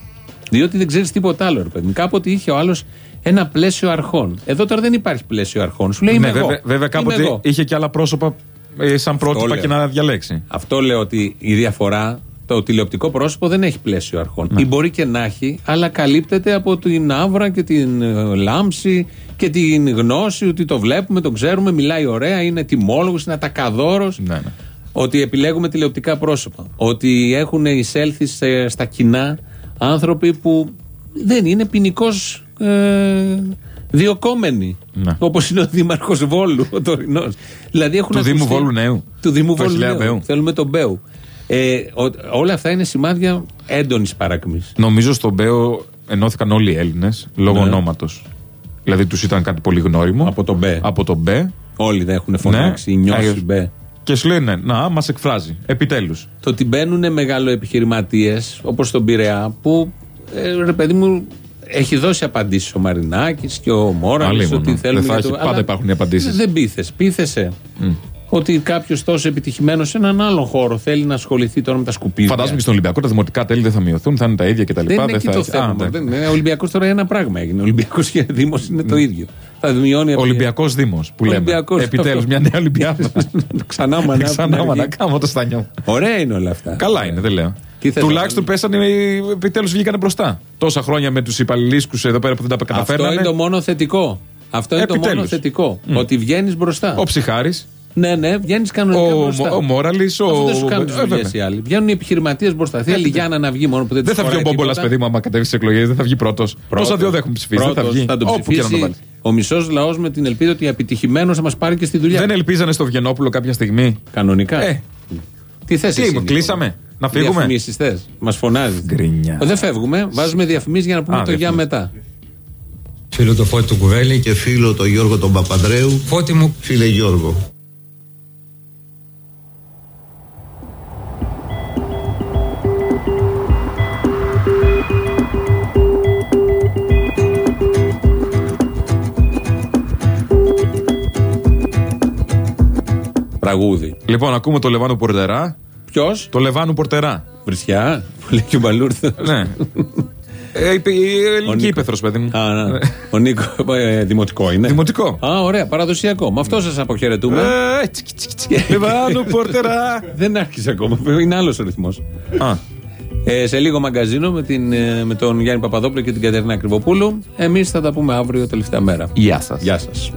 Διότι δεν ξέρεις τίποτα άλλο, ρε παιδί. μου. Κάποτε είχε ο άλλος ένα πλαίσιο αρχών. Εδώ τώρα δεν υπάρχει πλαίσιο αρχών. Σου λέει είμαι Ναι, εγώ. βέβαια, βέβαια Είμαι κάποτε εγώ. είχε και άλλα πρόσωπα ε, σαν πρότυπα λέω. και να διαλέξει. Αυτό λέω ότι η διαφορά, το τηλεοπτικό πρόσωπο δεν έχει πλαίσιο αρχών. Ναι. Ή μπορεί και να έχει, αλλά καλύπτεται από την άβρα και την ε, λάμψη και την γνώση ότι το βλέπουμε, το ξέρουμε, μιλάει ωραία, είναι τιμόλογος, είναι ατακαδόρος. Ναι, ναι. Ότι επιλέγουμε τηλεοπτικά πρόσωπα. Ότι έχουν εισέλθει σε- στα κοινά άνθρωποι που δεν είναι ποινικώς ε, διοκόμενοι. Ναι. Όπως είναι ο Δήμαρχος Βόλου, ο τωρινός. Δηλαδή έχουν Του Δήμου ακουστεί- Βόλου Νέου. Του Δήμου Του Βόλου Αχιλλέα Νέου. Μπέου. Θέλουμε τον Μπέου. Ε, ο- όλα αυτά είναι σημάδια έντονης παρακμής. Νομίζω στον Μπέο ενώθηκαν όλοι οι Έλληνες λόγω Ναι. ονόματος. Δηλαδή τους ήταν κάτι πολύ γνώριμο. Από τον Μπέ. Από τον Μπέ. Όλοι δεν έχουν φωνάξει, Ναι. νιώσει Άγιος. Μπέ. Και σου λένε, Να, μας εκφράζει. Επιτέλους. Το ότι μπαίνουν μεγαλοεπιχειρηματίε όπως τον Πειραιά που ε, ρε παιδί μου έχει δώσει απαντήσεις ο Μαρινάκης και ο Μόραλης Αλίμονο. ότι θέλουμε. Δεν θα για έχει, πάντα αλλά υπάρχουν οι απαντήσεις. Δεν πείθε. Πείθεσαι. Ότι κάποιος τόσο επιτυχημένος σε έναν άλλο χώρο θέλει να ασχοληθεί τώρα με τα σκουπίδια. Φαντάζομαι και στον Ολυμπιακό τα δημοτικά τέλη δεν θα μειωθούν, θα είναι τα ίδια κτλ. Δεν είναι εκεί θα το έχει- θέμα. Α, μόνο. ναι. Δεν είναι. Ο Ολυμπιακός τώρα ένα πράγμα έγινε. Ο Ολυμπιακός και ο Δήμος είναι το ίδιο. Θα μειώνει από- Ολυμπιακός Δήμος που λέμε. Ολυμπιακός. Επιτέλους, μια νέα Ολυμπιάδα. Ξανά μανά. Ξανά μανα, κάμω το στάνιο. μου. Ωραία είναι όλα αυτά. Καλά είναι, δεν λέω. Τι θες Τουλάχιστον να πέσανε, επιτέλους βγήκανε μπροστά. Τόσα χρόνια με τους υπαλληλίσκους εδώ πέρα που δεν τα Αυτό καταφέρνανε. είναι το μόνο θετικό. Αυτό είναι το μόνο Επιτέλους. θετικό. Ότι βγαίνεις μπροστά. Ο Ψυχάρης, Ναι, ναι, βγαίνεις κανονικά ο, μπροστά. ο Μόραλης, ο. Αυτό δεν σου κάνουν τι Ε, δουλειές βέβαια. οι άλλοι. Βγαίνουν οι επιχειρηματίες μπροστά. Θέλει η Γιάννα να βγει μόνο που δεν Δεν της θα βγει ο χωράει Μπόμπολας, τίποτα. παιδί μου, άμα κατέβει στις εκλογές. Δεν θα βγει πρώτος. Πρώτος. Τόσα δύο δεν έχουν ψηφίσει. Δεν θα Πρώτος βγει. θα τον Όπου και να το ψηφίσει βάλεις. ο μισός λαός με την ελπίδα ότι επιτυχημένος θα μας πάρει και στη δουλειά. Δεν ελπίζανε στο Βιενόπουλο κάποια στιγμή; Κανονικά. Ε, Τι θε τι, εσύ. μου, κλείσαμε. Να φύγουμε; Διαφημίσεις θες. Μας φωνάζει. Γκρινιά. Δεν φεύγουμε. Βάζουμε διαφημίσεις για να πούμε Α, το για διαφημίσεις. μετά. Φίλο το Φώτη του Κουβέλη και Και φίλο τον Γιώργο τον Παπανδρέου. Φώτη μου Φίλε Γιώργο. Τραγούδι. Λοιπόν, ακούμε το Λεβάνο Πορτερά. Ποιος; Το Λεβάνο Πορτερά. Βρισιά. Που λέει και ο Μπαλούρθο. Ναι. Ε, είπε- η ελληνική Νίκο. ύπεθρο, παιδί μου. Α, ναι. Ο Νίκο. ε, δημοτικό είναι. Δημοτικό. Α, ωραία, παραδοσιακό. Με αυτό σας αποχαιρετούμε. Ε, τσικ, τσικ, τσικ. Λεβάνο Πορτερά. Δεν άρχισε ακόμα. Είναι άλλος ο ρυθμός. Α, Ε, σε λίγο μαγκαζίνο με, την, ε, με τον Γιάννη Παπαδόπουλο και την Κατερίνα Κρυβοπούλου. Εμείς θα τα πούμε αύριο τελευταία μέρα. Γεια σας. Γεια σας.